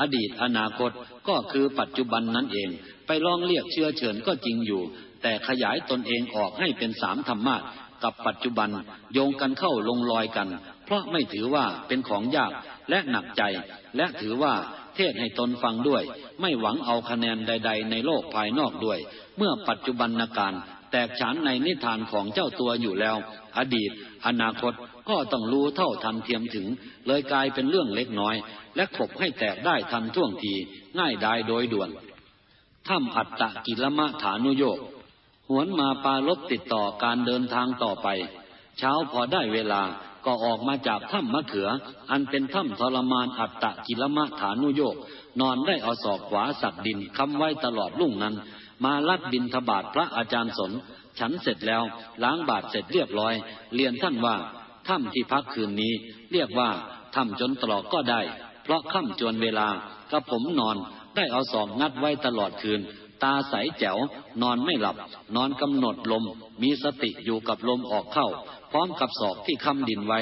อดีตอนาคตก็คือปัจจุบันนั่นเอง ไปลองเรียกเชื้อเชิญก็จริงอยู่ แต่ขยายตนเองออกให้เป็นสามธรรมะ กับปัจจุบันโยงกันเข้าลงรอยกัน เพราะไม่ถือว่าเป็นของยากและหนักใจ และถือว่าเทศให้ตนฟังด้วย ไม่หวังเอาคะแนนใด ๆ ในโลกภายนอกด้วย เมื่อปัจจุบันนาการแตกฉานในนิทานของเจ้าตัวอยู่แล้ว อดีต อนาคตก็ต้องรู้เท่าทันเทียมถึง เลยกลายเป็นเรื่องเล็กน้อย และขบให้แตกได้ทันท่วงทีง่ายดายโดยด่วนถ้ำอัตตะกิลมะฐานุโยก หวนมาปาลบติดต่อการเดินทางต่อไป เช้าพอได้เวลาก็ออกมาจากถ้ำมะเขือ อันเป็นถ้ำทรมานอัตตะกิลมะฐานุโยก นอนได้เอาศอกขวาสักดินคำไว้ตลอดลุ่งนั้น มาลัดบินทบาทพระอาจารย์สน ฉันเสร็จแล้วล้างบาทเสร็จเรียบร้อย เรียนท่านว่าถ้ำที่พักคืนนี้ เรียกว่าถ้ำจนตลอดก็ได้ เพราะค่ำจวนเวลากระผมนอนได้เอาสองงัดไว้ตลอดคืน ตาใสแจ๋ว นอนไม่หลับ นอนกำหนดลม มีสติอยู่กับลมออกเข้า พร้อมกับศอกที่คำดินไว้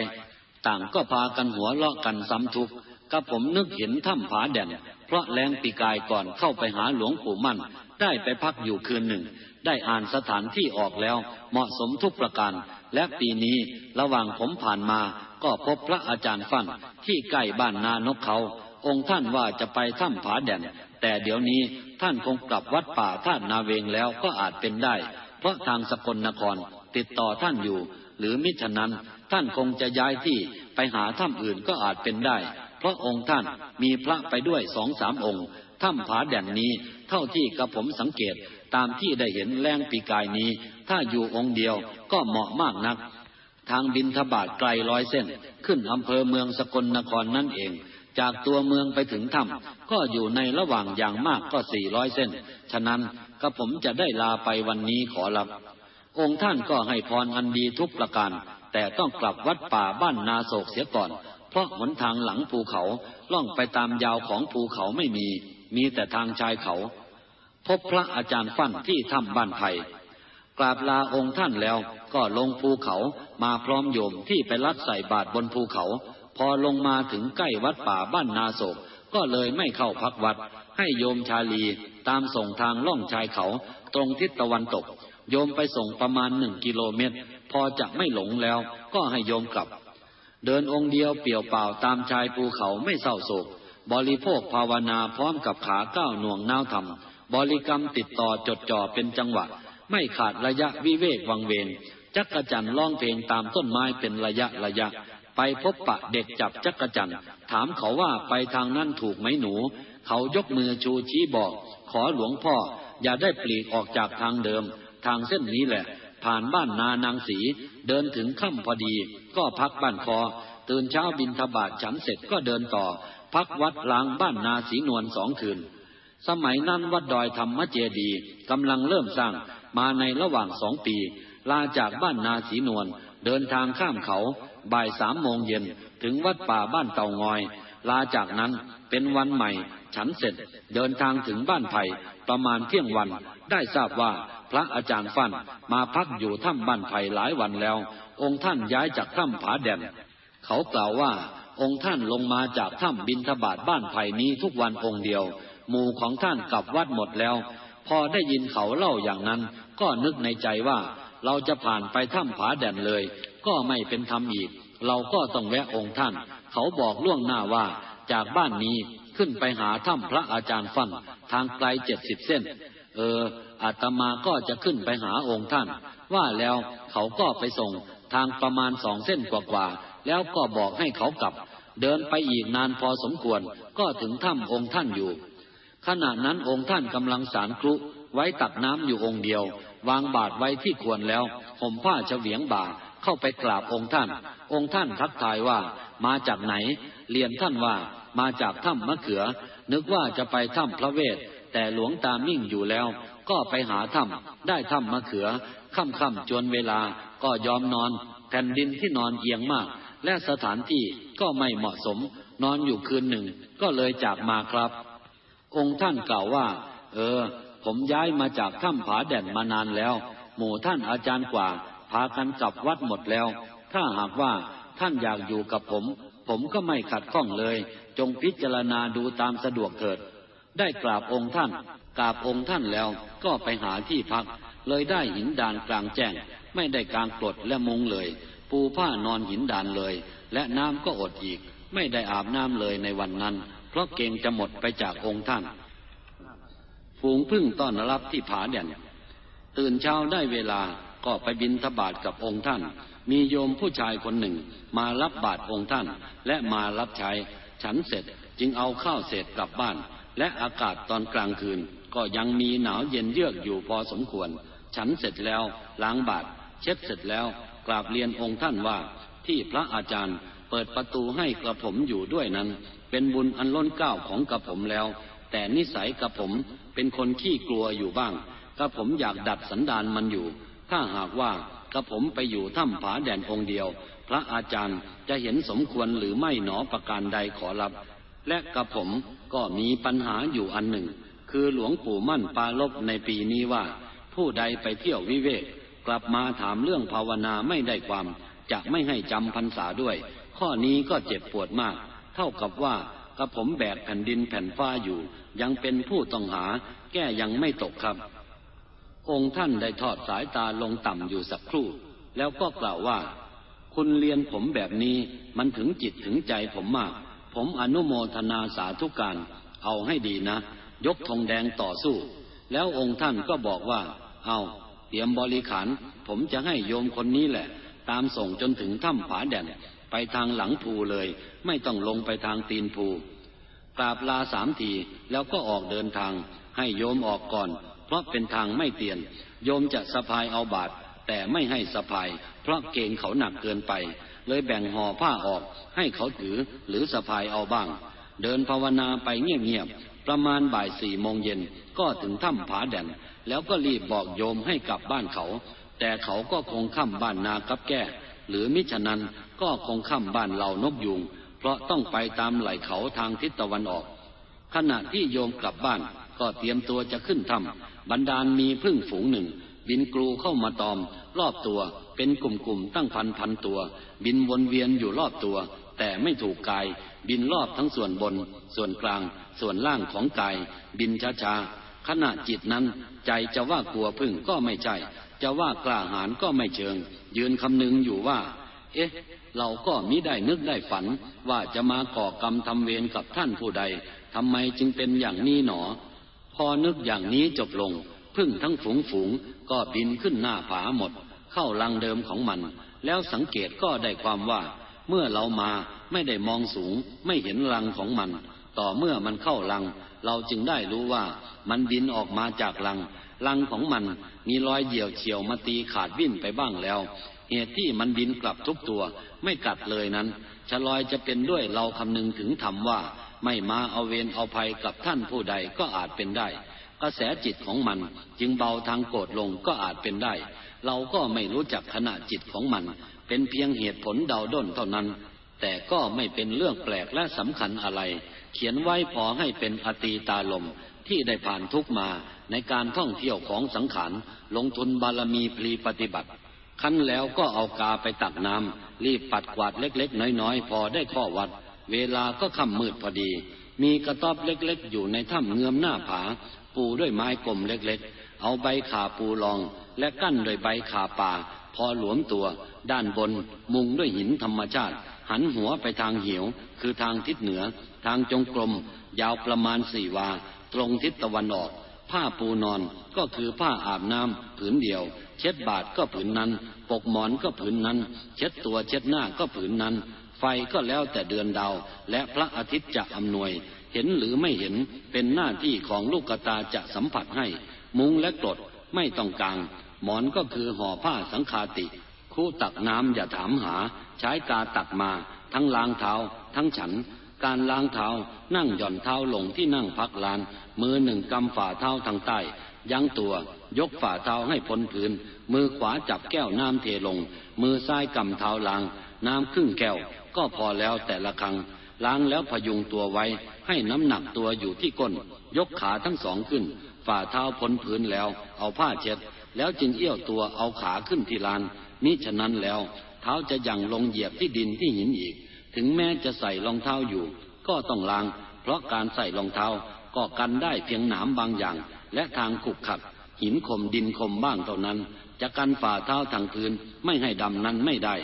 ต่างก็พากันหัวเลาะกันซ้ำทุกกระผมนึกเห็นถ้ำผาแด่น เพราะแรงปีกายก่อนเข้าไปหาหลวงปู่มั่น ได้ไปพักอยู่คืนหนึ่ง ได้อ่านสถานที่ออกแล้ว เหมาะสมทุกประการ และปีนี้ระหว่างผมผ่านมา ก็พบพระอาจารย์ฟั่นที่ใกล้บ้านนานกเขา องค์ท่านว่าจะไปถ้ำผาแด่น แต่เดี๋ยวนี้ท่านคงกลับวัดป่าท่านนาเวงแล้วก็อาจเป็นได้ เพราะทางสกลนครติดต่อท่านอยู่ หรือมิฉะนั้นท่านคงจะย้ายที่ไปหาถ้ำอื่นก็อาจเป็นได้ เพราะองค์ท่านมีพระไปด้วยสองสามองค์ถ้ำผาแด่นนี้ เท่าที่กระผมสังเกตตามที่ได้เห็นแรงปีกายนี้ ถ้าอยู่องค์เดียวก็เหมาะมากนัก ทางบินทบาทไกลร้อยเส้น ขึ้นอำเภอเมืองสกลนครนั่นเอง จากตัวเมืองไปถึงถ้ำก็อยู่ในระหว่างอย่างมากก็สี่ร้อยเส้น ฉะนั้นกระผมจะได้ลาไปวันนี้ขอรับ องค์ท่านก็ให้พรอันดีทุกประการ แต่ต้องกลับวัดป่าบ้านนาโศกเสียก่อน เพราะหนทางหลังภูเขาล่องไปตามยาวของภูเขาไม่มี มีแต่ทางชายเขา พบพระอาจารย์ฟั่นที่ถ้ำบ้านไผ่กราบลาองค์ท่านแล้วก็ลงภูเขามาพร้อมโยมที่ไปรัดใส่บาตรบนภูเขา พอลงมาถึงใกล้วัดป่าบ้านนาโศก ก็เลยไม่เข้าพักวัด ให้โยมชาลีตามส่งทางล่องชายเขาตรงทิศตะวันตก โยมไปส่งประมาณหนึ่งกิโลเมตร พอจะไม่หลงแล้วก็ให้โยมกลับ เดินองค์เดียวเปี่ยวเปล่าตามชายภูเขาไม่เศร้าโศก บริโภคภาวนาพร้อมกับขาก้าวหน่วงน้าวทำบริกรรมติดต่อจดจ่อเป็นจังหวะ ไม่ขาดระยะวิเวกวังเวงจักกระจันร้องเพลงตามต้นไม้เป็นระยะระยะ ไปพบปะเด็กจับจักระจันถามเขาว่าไปทางนั้นถูกไหมหนู เขายกมือชูชี้บอก ขอหลวงพ่อ อย่าได้ปลีกออกจากทางเดิม ทางเส้นนี้แหละ ผ่านบ้านนานางสี เดินถึงค่ำพอดี ก็พักบ้านคอ ตื่นเช้าบินทบาทฉันเสร็จก็เดินต่อ พักวัดล้างบ้านนาสีนวลสองคืน สมัยนั้นวัดดอยธรรมเจดีกำลังเริ่มสร้างมาในระหว่างสองปี ลาจากบ้านนาสีนวลเดินทางข้ามเขา บ่ายสามโมงเย็นถึงวัดป่าบ้านเตางอย ลาจากนั้นเป็นวันใหม่ ฉันเสร็จเดินทางถึงบ้านไผ่ประมาณเที่ยงวัน ได้ทราบว่าพระอาจารย์ฟั่นมาพักอยู่ถ้ำบ้านไผ่หลายวันแล้ว องค์ท่านย้ายจากถ้ำผาแดนเขากล่าวว่าองค์ท่านลงมาจากถ้ำบินทบาทบ้านไผ่นี้ทุกวันองค์เดียว หมู่ของท่านกลับวัดหมดแล้ว พอได้ยินเขาเล่าอย่างนั้น ก็นึกในใจว่าเราจะผ่านไปถ้ำผาแด่นเลย ก็ไม่เป็นธรรมอีก เราก็ต้องแวะองค์ท่าน เขาบอกล่วงหน้าว่าจากบ้านนี้ขึ้นไปหาถ้ำพระอาจารย์ฟันทางไกลเจ็ดสิบเส้น เอออาตมาก็จะขึ้นไปหาองค์ท่าน ว่าแล้วเขาก็ไปส่งทางประมาณสองเส้นกว่าๆแล้วก็บอกให้เขากลับ เดินไปอีกนานพอสมควรก็ถึงถ้ำองค์ท่านอยู่ ขณะนั้นองค์ท่านกำลังสารครุไว้ตักน้ำอยู่องค์เดียว วางบาทไว้ที่ควรแล้วห่มผ้าเฉวียงบ่า เข้าไปกราบองค์ท่าน องค์ท่านทักทายว่ามาจากไหน เรียนท่านว่ามาจากถ้ำมะเขือ นึกว่าจะไปถ้ำพระเวท แต่หลวงตามิ่งอยู่แล้ว ก็ไปหาถ้ำได้ถ้ำมะเขือ ค่ำๆจนเวลาก็ยอมนอน แผ่นดินที่นอนเอียงมาก และสถานที่ก็ไม่เหมาะสม นอนอยู่คืนหนึ่ง ก็เลยจากมาครับ องค์ท่านกล่าวว่า เออ ผมย้ายมาจากถ้ำผาแด่นมานานแล้ว หมู่ท่านอาจารย์กว่า พากันกลับวัดหมดแล้ว ถ้าหากว่าท่านอยากอยู่กับผม ผมก็ไม่ขัดข้องเลย จงพิจารณาดูตามสะดวกเถิด ได้กราบองค์ท่านกราบองค์ท่านแล้วก็ไปหาที่พัก เลยได้หินดานกลางแจ้ง ไม่ได้กลางกรดและมุงเลย ปูผ้านอนหินดานเลย และน้ำก็อดอีก ไม่ได้อาบน้ำเลยในวันนั้น เพราะเกงจะหมดไปจากองค์ท่าน ฝูงพึ่งต้อนรับที่ผาเด่นตื่นเช้าได้เวลา ก็ไปบินทบาทกับองค์ท่าน มีโยมผู้ชายคนหนึ่ง มารับบาตรองค์ท่าน และมารับใช้ ฉันเสร็จจึงเอาข้าวเศษกลับบ้าน และอากาศตอนกลางคืน ก็ยังมีหนาวเย็นเยือกอยู่พอสมควร ฉันเสร็จแล้วล้างบาตรเช็ดเสร็จแล้วกราบเรียนองค์ท่านว่าที่พระอาจารย์เปิดประตูให้กระผมอยู่ด้วยนั้น เป็นบุญอันล้นเก้าของกระผมแล้ว แต่นิสัยกระผมเป็นคนขี้กลัวอยู่บ้างกระผมอยากดัดสันดานมันอยู่ ถ้าหากว่ากระผมไปอยู่ถ้ำผาแดนองค์เดียว พระอาจารย์จะเห็นสมควรหรือไม่หนอประการใดขอรับ และกระผมก็มีปัญหาอยู่อันหนึ่ง คือหลวงปู่มั่นปาลบในปีนี้ว่า ผู้ใดไปเที่ยววิเวก กลับมาถามเรื่องภาวนาไม่ได้ความ จะไม่ให้จำพรรษาด้วย ข้อนี้ก็เจ็บปวดมาก เท่ากับว่ากระผมแบกแผ่นดินแผ่นฟ้าอยู่ ยังเป็นผู้ต้องหา แก้ยังไม่ตกครับ องค์ท่านได้ทอดสายตาลงต่ำอยู่สักครู่ แล้วก็กล่าวว่า คุณเรียนผมแบบนี้มันถึงจิตถึงใจผมมาก ผมอนุโมทนาสาธุการ เอาให้ดีนะ ยกธงแดงต่อสู้ แล้วองค์ท่านก็บอกว่า เอาเตรียมบริขาร ผมจะให้โยมคนนี้แหละ ตามส่งจนถึงถ้ำผาแดนไปทางหลังภูเลย ไม่ต้องลงไปทางตีนภูกราบลาสามทีแล้วก็ออกเดินทางให้โยมออกก่อน เพราะเป็นทางไม่เตียน โยมจะสะพายเอาบาตรแต่ไม่ให้สะพาย เพราะเกงเขาหนักเกินไป เลยแบ่งห่อผ้าออกให้เขาถือหรือสะพายเอาบ้าง เดินภาวนาไปเงียบๆประมาณบ่ายสี่โมงเย็นก็ถึงถ้ำผาแดนแล้วก็รีบบอกโยมให้กลับบ้านเขา แต่เขาก็คงข้ามบ้านนากับแก้หรือมิฉะนั้นก็คงข้ามบ้านเหล่านกยุง เพราะต้องไปตามไหล่เขาทางทิศตะวันออก ขณะที่โยมกลับบ้านก็เตรียมตัวจะขึ้นถ้ำ บรรดาลมีพึ่งฝูงหนึ่ง บินกลูเข้ามาตอม รอบตัวเป็นกลุ่มๆตั้งพันพันตัว บินวนเวียนอยู่รอบตัว แต่ไม่ถูกกาย บินรอบทั้งส่วนบน ส่วนกลาง ส่วนล่างของกาย บินช้าๆขณะจิตนั้น ใจจะว่ากลัวพึ่งก็ไม่ใช่ จะว่ากล้าหาญก็ไม่เชิง ยืนคำนึงอยู่ว่า เอ๊ะ เราก็มิได้นึกได้ฝัน ว่าจะมาก่อกรรมทำเวรกับท่านผู้ใดทำไมจึงเป็นอย่างนี้หนอ พอนึกอย่างนี้จบลงพึ่งทั้งฝูงฝูงก็บินขึ้นหน้าผาหมด เข้าลังเดิมของมัน แล้วสังเกตก็ได้ความว่า เมื่อเรามาไม่ได้มองสูงไม่เห็นรังของมัน ต่อเมื่อมันเข้าลัง เราจึงได้รู้ว่ามันบินออกมาจากลัง ลังของมันมีรอยเหี่ยวเฉียวมาตีขาดวิ่นไปบ้างแล้ว เหตุที่มันบินกลับทุกตัวไม่กัดเลยนั้นชะลอยจะเป็นด้วยเราคำนึงถึงธรรมว่า ไม่มาเอาเวรเอาภัยกับท่านผู้ใดก็อาจเป็นได้ กระแสจิตของมันจึงเบาทางโกรธลงก็อาจเป็นได้ เราก็ไม่รู้จักขณะจิตของมัน เป็นเพียงเหตุผลเดาด้นเท่านั้น แต่ก็ไม่เป็นเรื่องแปลกและสำคัญอะไร เขียนไว้พอให้เป็นอตีตาลมที่ได้ผ่านทุกมาในการท่องเที่ยวของสังขารลงทุนบารมีพลีปฏิบัติขั้นแล้วก็เอากาไปตักน้ำรีบปัดกวาดเล็กๆ น้อยๆ พอได้ข้อวัด เวลาก็ค่ำมืดพอดี มีกระต๊อบเล็กๆ อยู่ในถ้ำเงือมหน้าผา ปูด้วยไม้กลมเล็กๆ เอาใบขาปูรอง และกั้นด้วยใบขาป่า พอหลวมตัว ด้านบน มุงด้วยหินธรรมชาติ หันหัวไปทางเหว คือทางทิศเหนือ ทางจงกรม ยาวประมาณสี่วา ตรงทิศตะวันออก ผ้าปูนอนก็คือผ้าอาบน้ำผืนเดียว เช็ดบาทก็ผืนนั้น ปกหมอนก็ผืนนั้น เช็ดตัวเช็ดหน้าก็ผืนนั้น ไฟก็แล้วแต่เดือนดาว และพระอาทิตย์จะอำนวย เห็นหรือไม่เห็นเป็นหน้าที่ของลูกตาจะสัมผัสให้ มุงและกรดไม่ต้องกลาง หมอนก็คือห่อผ้าสังคาติ คู่ตักน้ำอย่าถามหา ใช้กาตักมา ทั้งล้างเท้า ทั้งฉัน การล้างเท้า นั่งหย่อนเท้าลงที่นั่งพักลาน มือหนึ่งกำฝ่าเท้าทางใต้ยั้งตัวยกฝ่าเท้าให้พ้นพื้น มือขวาจับแก้วน้ำเทลง มือซ้ายกำเท้าล้าง น้ำครึ่งแก้ว ก็พอแล้วแต่ละครั้งล้างแล้วพยุงตัวไว้ ให้น้ำหนักตัวอยู่ที่ก้น ยกขาทั้งสองขึ้น ฝ่าเท้าพ้นพื้นแล้ว เอาผ้าเช็ด แล้วจึงเอี้ยวตัวเอาขาขึ้นที่ลานนี้ฉะนั้นแล้ว เท้าจะยังลงเหยียบที่ดินที่หินอีก ถึงแม้จะใส่รองเท้าอยู่ ก็ต้องล้าง เพราะการใส่รองเท้าก็กันได้เพียงหนามบางอย่าง และทางขุกขัด หินคมดินคมบ้างเท่านั้น จะกันฝ่าเท้าทางพื้นไม่ให้ดำนั้นไม่ได้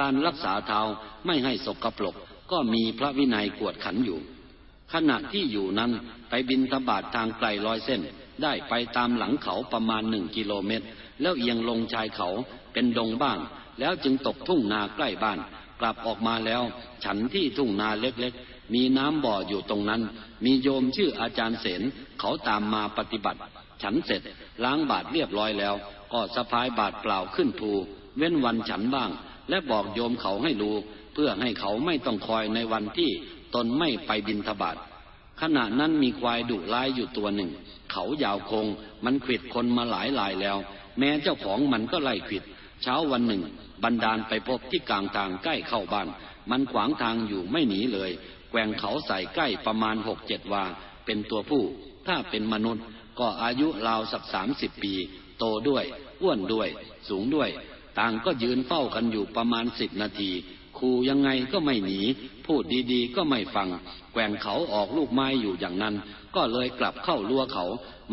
การรักษาเท้าไม่ให้สกปรกก็มีพระวินัยกวดขันอยู่ ขณะที่อยู่นั้นไปบินทบาททางไกลร้อยเส้น ได้ไปตามหลังเขาประมาณหนึ่งกิโลเมตร แล้วเอียงลงชายเขาเป็นดงบ้าง แล้วจึงตกทุ่งนาใกล้บ้าน กลับออกมาแล้ว ฉันที่ทุ่งนาเล็กๆ มีน้ำบ่ออยู่ตรงนั้น มีโยมชื่ออาจารย์เสนเขาตามมาปฏิบัติ ฉันเสร็จล้างบาทเรียบร้อยแล้ว ก็สะพายบาทเปล่าขึ้นภูเว้นวันฉันบ้าง และบอกโยมเขาให้รู้พื่อให้เขาไม่ต้องคอยในวันที่ตนไม่ไปบินทบาทขณะนั้นมีควายดุร้ายอยู่ตัวหนึ่ง เขายาวคง มันขิดคนมาหลายหลายแล้ว แม้เจ้าของมันก็ไล่ขิด เช้าวันหนึ่ง บันดาลไปพบที่กลางทางใกล้เข้าบ้าน มันขวางทางอยู่ไม่หนีเลย แกว่งเขาใส่ใกล้ประมาณหกเจ็ดวา เป็นตัวผู้ ถ้าเป็นมนุษย์ ก็อายุราวสักสามสิบปี โตด้วย อ้วนด้วย สูงด้วย ต่างก็ยืนเฝ้ากันอยู่ประมาณสิบนาทีขู่ยังไงก็ไม่หนี พูดดีๆ ก็ไม่ฟัง แกว่งเขาออกลูกไม้อยู่อย่างนั้น ก็เลยกลับเข้าลัวเขา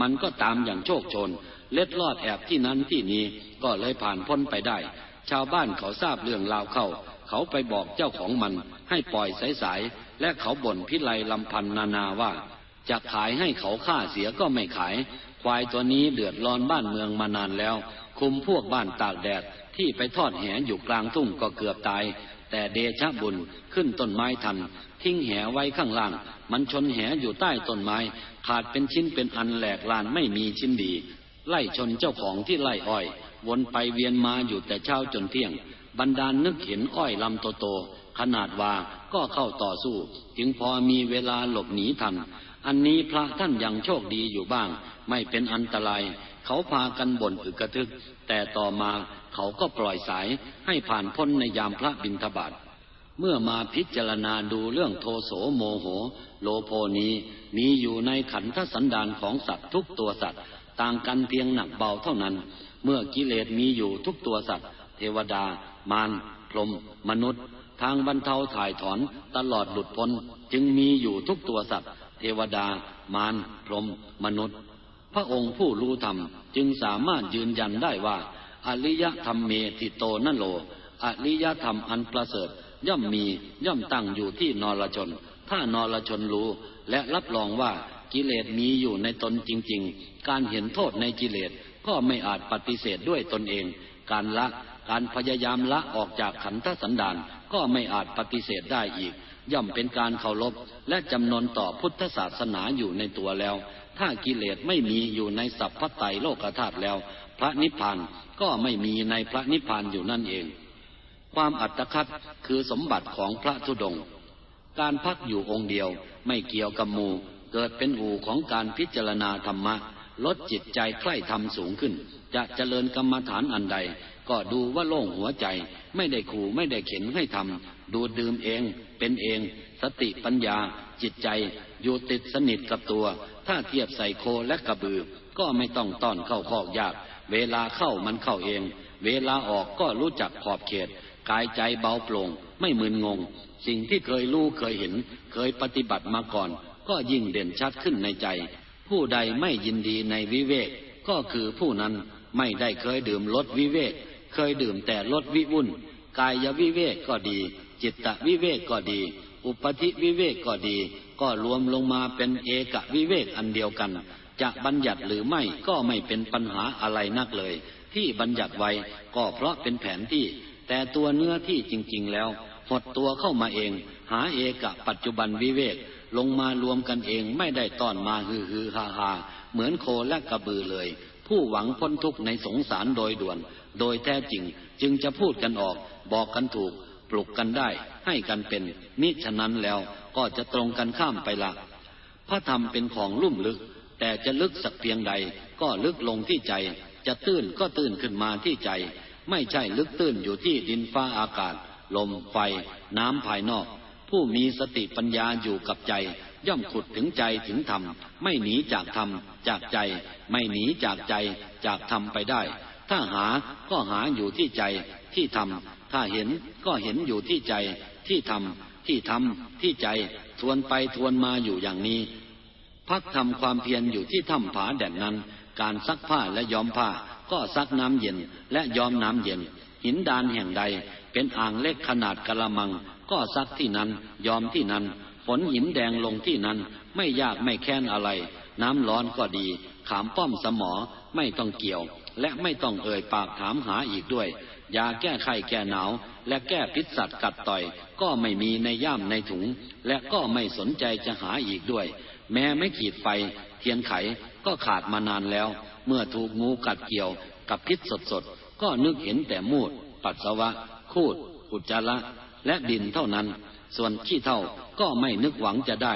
มันก็ตามอย่างโชคชน เล็ดลอดแอบที่นั้นที่นี้ ก็เลยผ่านพ้นไปได้ ชาวบ้านเขาทราบเรื่องราวเข้า เขาไปบอกเจ้าของมัน ให้ปล่อยสายๆ และเขาบ่นพิไลลำพันนานาว่า จะขายให้เขาฆ่าเสียก็ไม่ขาย ควายตัวนี้เดือดร้อนบ้านเมืองมานานแล้ว คุมพวกบ้านตากแดด ที่ไปทอดแหอยู่กลางทุ่งก็เกือบตาย แต่เดชะบุญขึ้นต้นไม้ทัน ทิ้งแหไว้ข้างล่าง มันชนแหอยู่ใต้ต้นไม้ ขาดเป็นชิ้นเป็นอันแหลกลานไม่มีชิ้นดี ไล่ชนเจ้าของที่ไล่อ้อย วนไปเวียนมาอยู่แต่เช้าจนเที่ยง บรรดาลนึกเห็นอ้อยลำโตๆขนาดว่าก็เข้าต่อสู้ จึงพอมีเวลาหลบหนีทัน อันนี้พระท่านยังโชคดีอยู่บ้าง ไม่เป็นอันตราย เขาพากันบ่นอึกกระทึก แต่ต่อมาเขาก็ปล่อยสายให้ผ่านพ้นในยามพระบิณฑบาตเมื่อมาพิจารณาดูเรื่องโทโสโมโห โลโพนี้มีอยู่ในขันธสันดานของสัตว์ทุกตัวสัตว์ ต่างกันเพียงหนักเบาเท่านั้น เมื่อกิเลสมีอยู่ทุกตัวสัตว์ เทวดา มารพรหมมนุษย์ ทางบรรเทาถ่ายถอนตลอดหลุดพ้นจึงมีอยู่ทุกตัวสัตว์ เทวดา มารพรหมมนุษย์ พระองค์ผู้รู้ธรรมจึงสามารถยืนยันได้ว่า อริยธรรมเมติโตนโล อริยธรรมอันประเสริฐย่อมมีย่อมตั้งอยู่ที่นรชน ถ้านรชนรู้และรับรองว่ากิเลสมีอยู่ในตนจริง ๆ การเห็นโทษในกิเลสก็ไม่อาจปฏิเสธด้วยตนเอง การละการพยายามละออกจากขันธสันดานก็ไม่อาจปฏิเสธได้อีก ย่อมเป็นการเคารพและจำนนต่อพุทธศาสนาอยู่ในตัวแล้ว ถ้ากิเลสไม่มีอยู่ในสัพพไตโลกธาตุแล้ว พระนิพพานก็ไม่มีในพระนิพพานอยู่นั่นเอง ความอัตคัดคือสมบัติของพระธุดง การพักอยู่องค์เดียวไม่เกี่ยวกับมูเกิดเป็นอู่ของการพิจารณาธรรมะ ลดจิตใจใคร่ธรรมสูงขึ้น จะเจริญกรรมฐานอันใด ก็ดูว่าโล่งหัวใจ ไม่ได้ขู่ไม่ได้เข็นให้ทำดูดื่มเอง เป็นเอง สติปัญญา จิตใจ อยู่ติดสนิทกับตัว ถ้าเทียบใส่โคและกระบือ ก็ไม่ต้องต้อนเข้าคอกยาก เวลาเข้ามันเข้าเอง เวลาออกก็รู้จักขอบเขต กายใจเบาโปร่ง ไม่มึนงง สิ่งที่เคยรู้เคยเห็น เคยปฏิบัติมาก่อน ก็ยิ่งเด่นชัดขึ้นในใจ ผู้ใดไม่ยินดีในวิเวก ก็คือผู้นั้นไม่ได้เคยดื่มรสวิเวก เคยดื่มแต่รสวิวุ่น กายวิเวกก็ดี จิตตวิเวกก็ดี อุปธิวิเวกก็ดี ก็รวมลงมาเป็นเอกวิเวกอันเดียวกัน จะบัญญัติหรือไม่ก็ไม่เป็นปัญหาอะไรนักเลย ที่บัญญัติไว้ก็เพราะเป็นแผนที่ แต่ตัวเนื้อที่จริง ๆ แล้วหดตัวเข้ามาเอง หาเอกะปัจจุบันวิเวกลงมารวมกันเองไม่ได้ต้อนมาฮือฮือฮาฮาเหมือนโคและกระบือเลย ผู้หวังพ้นทุกข์ในสงสารโดยด่วน โดยแท้จริงจึงจะพูดกันออกบอกกันถูก ปลุกกันได้ให้กันเป็น มิฉะนั้นแล้วก็จะตรงกันข้ามไปละ พระธรรมเป็นของลุ่มลึก แต่จะลึกสักเพียงใดก็ลึกลงที่ใจ จะตื้นก็ตื้นขึ้นมาที่ใจ ไม่ใช่ลึกตื้นอยู่ที่ดินฟ้าอากาศ ลมไฟ น้ำภายนอก ผู้มีสติปัญญาอยู่กับใจ ย่อมขุดถึงใจถึงธรรม ไม่หนีจากธรรมจากใจ ไม่หนีจากใจจากธรรมไปได้ถ้าหาก็หาอยู่ที่ใจที่ธรรมถ้าเห็น ก็เห็นอยู่ที่ใจที่ธรรมที่ทำที่ใจทวนไปทวนมาอยู่อย่างนี้ พักทำความเพียรอยู่ที่ถ้ำผาแดดนั้น การซักผ้าและย้อมผ้าก็ซักน้ำเย็นและย้อมน้ำเย็น หินดานแห่งใดเป็นอ่างเล็กขนาดกะละมัง ก็ซักที่นั้นย้อมที่นั้นฝนหินแดงลงที่นั้นไม่ยากไม่แค้นอะไร น้ำร้อนก็ดี ขามป้อมสมอไม่ต้องเกี่ยว และไม่ต้องเอ่ยปากถามหาอีกด้วย ยาแก้ไข้แก้หนาว และแก้พิษสัตว์กัดต่อย ก็ไม่มีในย่ามในถุง และก็ไม่สนใจจะหาอีกด้วย แม้ไม่ขีดไฟ เทียนไขก็ขาดมานานแล้ว เมื่อถูกงูกัดเกี่ยว กับพิษสดๆ ก็นึกเห็นแต่มูด ปัสสาวะ คูดอุจจาระและดินเท่านั้น ส่วนขี้เท่าก็ไม่นึกหวังจะได้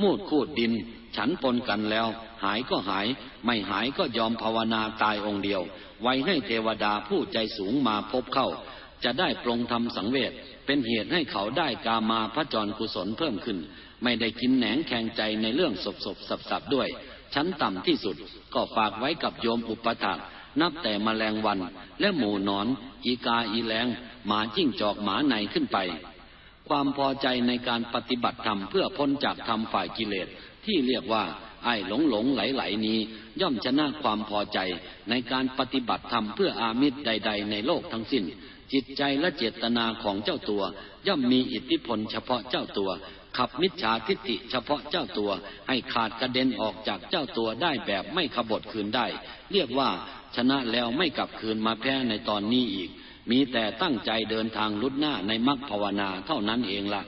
มูดคูดดิน ฉันปนกันแล้ว หายก็หาย ไม่หายก็ยอมภาวนาตายองค์เดียว ไว้ให้เทวดาผู้ใจสูงมาพบเข้า จะได้ปรงทำสังเวชเป็นเหตุให้เขาได้กามาพระจรกุศลเพิ่มขึ้น ไม่ได้กินแหนงแข่งใจในเรื่องศพศพสับสับด้วย ชั้นต่ำที่สุดก็ฝากไว้กับโยมอุปถากนับแต่มแมลงวันและหมูนอน อีกาอีแรงหมาจิ้งจอกหมาในขึ้นไป ความพอใจในการปฏิบัติธรรมเพื่อพ้นจากธรรมฝ่ายกิเลสที่เรียกว่าไอ้หลงหลงไหลไหลนี้ ย่อมชนะความพอใจในการปฏิบัติธรรมเพื่ออามิตรใด ๆ ในโลกทั้งสิ้น จิตใจและเจตนาของเจ้าตัว ย่อมมีอิทธิพลเฉพาะเจ้าตัว ขับมิจฉาทิฏฐิเฉพาะเจ้าตัว ให้ขาดกระเด็นออกจากเจ้าตัวได้แบบไม่ขบฏคืนได้ เรียกว่าชนะแล้วไม่กลับคืนมาแพ้ในตอนนี้อีก มีแต่ตั้งใจเดินทางลุดหน้าในมรรคภาวนาเท่านั้นเองละ่ะ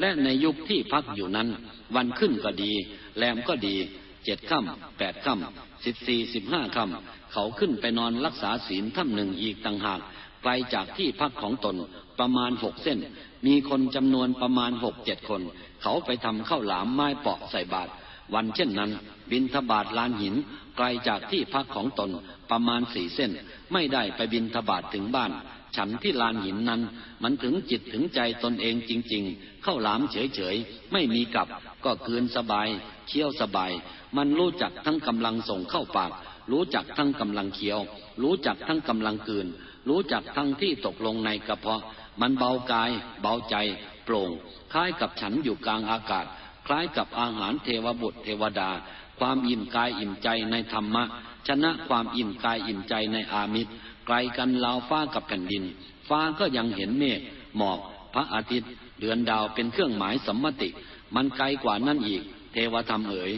และในยุคที่พักอยู่นั้น วันขึ้นก็ดี แรมก็ดีเจ็ดค่ำแปดค่ำสิบสี่สิบห้าค่ำเขาขึ้นไปนอนรักษาศีลถ้ำหนึ่งอีกต่างหากไกลจากที่พักของตนประมาณหกเส้น มีคนจำนวนประมาณหกเจ็ดคน เขาไปทำข้าวหลามไม้เปาะใส่บาตรวันเช่นนั้น บินทบาทลานหิน ไกลจากที่พักของตนประมาณสี่เส้น ไม่ได้ไปบินทบาทถึงบ้าน ฉันที่ลานหินนั้น มันถึงจิตถึงใจตนเองจริง ๆ เข้าหลามเฉยๆ ไม่มีกับ ก็คืนสบาย เคี้ยวสบาย มันรู้จักทั้งกำลังส่งเข้าปาก รู้จักทั้งกำลังเคี้ยว รู้จักทั้งกำลังกืน รู้จักทั้งที่ตกลงในกระเพาะ มันเบากาย เบาใจ โปร่ง คล้ายกับฉันอยู่กลางอากาศ คล้ายกับอาหารเทวบุตรเทวดา ความอิ่มกายอิ่มใจในธรรมะ ชนะความอิ่มกายอิ่มใจในอามิตร ไกลกันลาวฟ้ากับแผ่นดิน ฟ้าก็ยังเห็นเมฆหมอก พระอาทิตย์ เดือนดาวเป็นเครื่องหมายสัมมติ มันไกลกว่านั่นอีก เทวธรรมเอ๋ย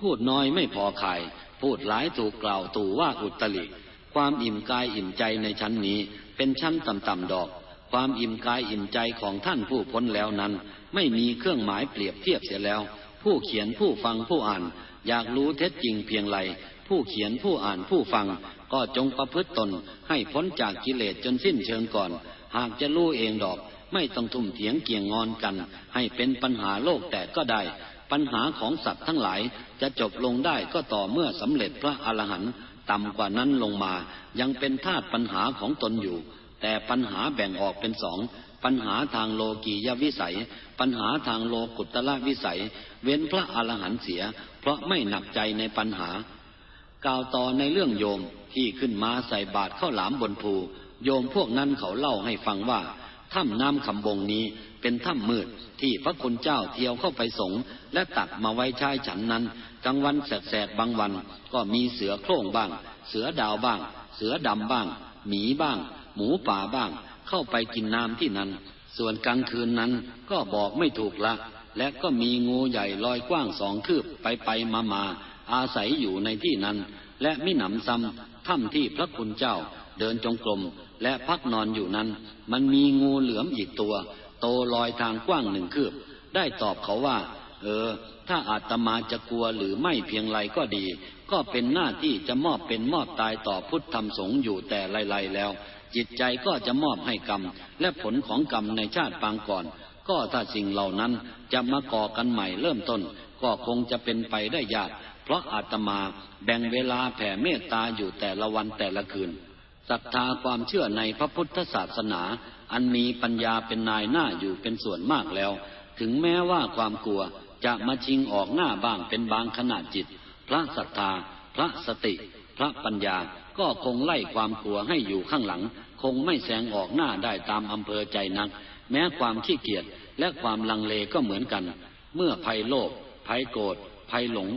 พูดน้อยไม่พอขาย พูดหลายถูกกล่าวตู่ว่าอุตริความอิ่มกายอิ่มใจในชั้นนี้ เป็นชั้นต่ำๆดอก ความอิ่มกายอิ่มใจของท่านผู้พ้นแล้วนั้น ไม่มีเครื่องหมายเปรียบเทียบเสียแล้ว ผู้เขียนผู้ฟังผู้อ่าน อยากรู้เท็จจริงเพียงไรผู้เขียนผู้อ่านผู้ฟัง ก็จงประพฤติตนให้พ้นจากกิเลสจนสิ้นเชิงก่อน หากจะรู้เองดอก ไม่ต้องทุ่มเถียงเกี่ยงงอนกัน ให้เป็นปัญหาโลกแต่ก็ได้ ปัญหาของสัตว์ทั้งหลายจะจบลงได้ก็ต่อเมื่อสำเร็จพระอรหันต์ต่ำกว่านั้นลงมา ยังเป็นธาตุปัญหาของตนอยู่ แต่ปัญหาแบ่งออกเป็นสองปัญหาทางโลกียวิสัย ปัญหาทางโลกุตละวิสัย เว้นพระอรหันต์เสีย ราะไม่หนักใจในปัญหา กล่าวต่อในเรื่องโยมที่ขึ้นมาใส่บาตรเข้าหลามบนภู โยมพวกนั้นเขาเล่าให้ฟังว่าถ้ำน้ำคำบงนี้เป็นถ้ำมืดที่พระคุณเจ้าเที่ยวเข้าไปสงและตักมาไว้ชายฉันนั้นกลางวันแสกๆบางวัน ก็มีเสือโคร่งบ้าง เสือดาวบ้าง เสือดำบ้าง หมีบ้าง หมูป่าบ้าง เข้าไปกินน้ำที่นั้น ส่วนกลางคืนนั้นก็บอกไม่ถูกละ และก็มีงูใหญ่ลอยกว้างสองคืบไปไปมามา อาศัยอยู่ในที่นั้น และมิหนำซ้ำถ้ำที่พระคุณเจ้า เดินจงกรมและพักนอนอยู่นั้น มันมีงูเหลือมอีกตัว โตลอยทางกว้างหนึ่งคืบ ได้ตอบเขาว่า เออ ถ้าอาตมาจะกลัวหรือไม่เพียงไรก็ดี ก็เป็นหน้าที่จะมอบเป็นมอบตายต่อพุทธธรรมสงฆ์อยู่แต่ไลๆแล้ว จิตใจก็จะมอบให้กรรม และผลของกรรมในชาติปางก่อน ก็ถ้าสิ่งเหล่านั้นจะมาก่อกันใหม่เริ่มต้น ก็คงจะเป็นไปได้ยาก เพราะอาตมาแบ่งเวลาแผ่เมตตาอยู่แต่ละวันแต่ละคืนศรัทธาความเชื่อในพระพุทธศาสนา อันมีปัญญาเป็นนายหน้าอยู่เป็นส่วนมากแล้ว ถึงแม้ว่าความกลัวจะมาชิงออกหน้าบ้างเป็นบางขณะจิต พระศรัทธา พระสติ พระปัญญาก็คงไล่ความกลัวให้อยู่ข้างหลัง คงไม่แสงออกหน้าได้ตามอำเภอใจนัก แม้ความขี้เกียจและความลังเลก็เหมือนกัน เมื่อภัยโลภภัยโกรธภัยหลง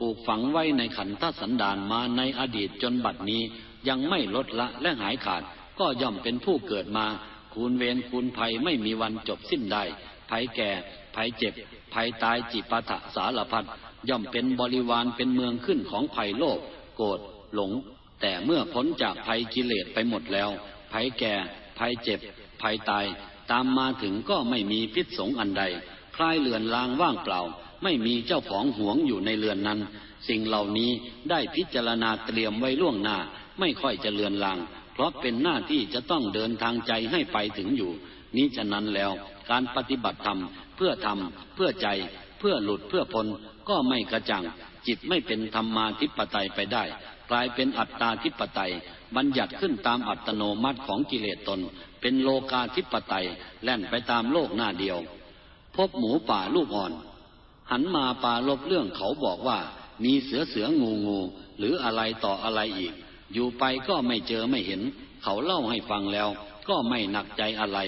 ปลูกฝังไว้ในขันธสันดานมาในอดีตจนบัดนี้ยังไม่ลดละและหายขาด ก็ย่อมเป็นผู้เกิดมา คูณเวรคูณภัยไม่มีวันจบสิ้นได้ภัยแก่ภัยเจ็บภัยตายจิปาถะสารพัดย่อมเป็นบริวารเป็นเมืองขึ้นของภัยโลภโกรธหลง แต่เมื่อพ้นจากภัยกิเลสไปหมดแล้วภัยแก่ภัยเจ็บภัยตาย ตามมาถึงก็ไม่มีพิษสงอันใด คลายเลือนลางว่างเปล่า ไม่มีเจ้าของหวงอยู่ในเรือนนั้น สิ่งเหล่านี้ได้พิจารณาเตรียมไว้ล่วงหน้า ไม่ค่อยจะเลือนลาง เพราะเป็นหน้าที่จะต้องเดินทางใจให้ไปถึงอยู่ นี้ฉะนั้นแล้วการปฏิบัติธรรมเพื่อทำเพื่อใจ เพื่อหลุดเพื่อพ้นก็ไม่กระจ่างจิตไม่เป็นธรรมาธิปไตยไปได้ กลายเป็นอัตตาธิปไตย บัญญัติขึ้นตามอัตโนมัติของกิเลสตน เป็นโลกาธิปไตยแล่นไปตามโลกหน้าเดียว พบหมูป่าลูกอ่อน หันมาป่าลบเรื่องเขาบอกว่า มีเสือเสืองูงู หรืออะไรต่ออะไรอีก อยู่ไปก็ไม่เจอไม่เห็น เขาเล่าให้ฟังแล้ว ก็ไม่หนักใจอะไร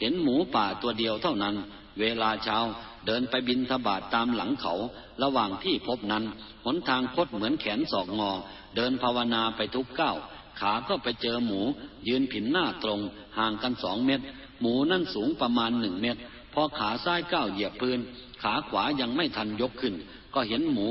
เห็นหมูป่าตัวเดียวเท่านั้น เวลาเช้าเดินไปบินทบาทตามหลังเขา ระหว่างที่พบนั้น หนทางคดเหมือนแขนศอกงอ เดินภาวนาไปทุกก้าว ขาก็ไปเจอหมู ยืนผินหน้าตรง ห่างกันสองเมตร หมูนั่นสูงประมาณหนึ่งเมตร พอขาซ้ายก้าวเหยียบพื้น ขาขวายังไม่ทันยกขึ้น ก็เห็นหมู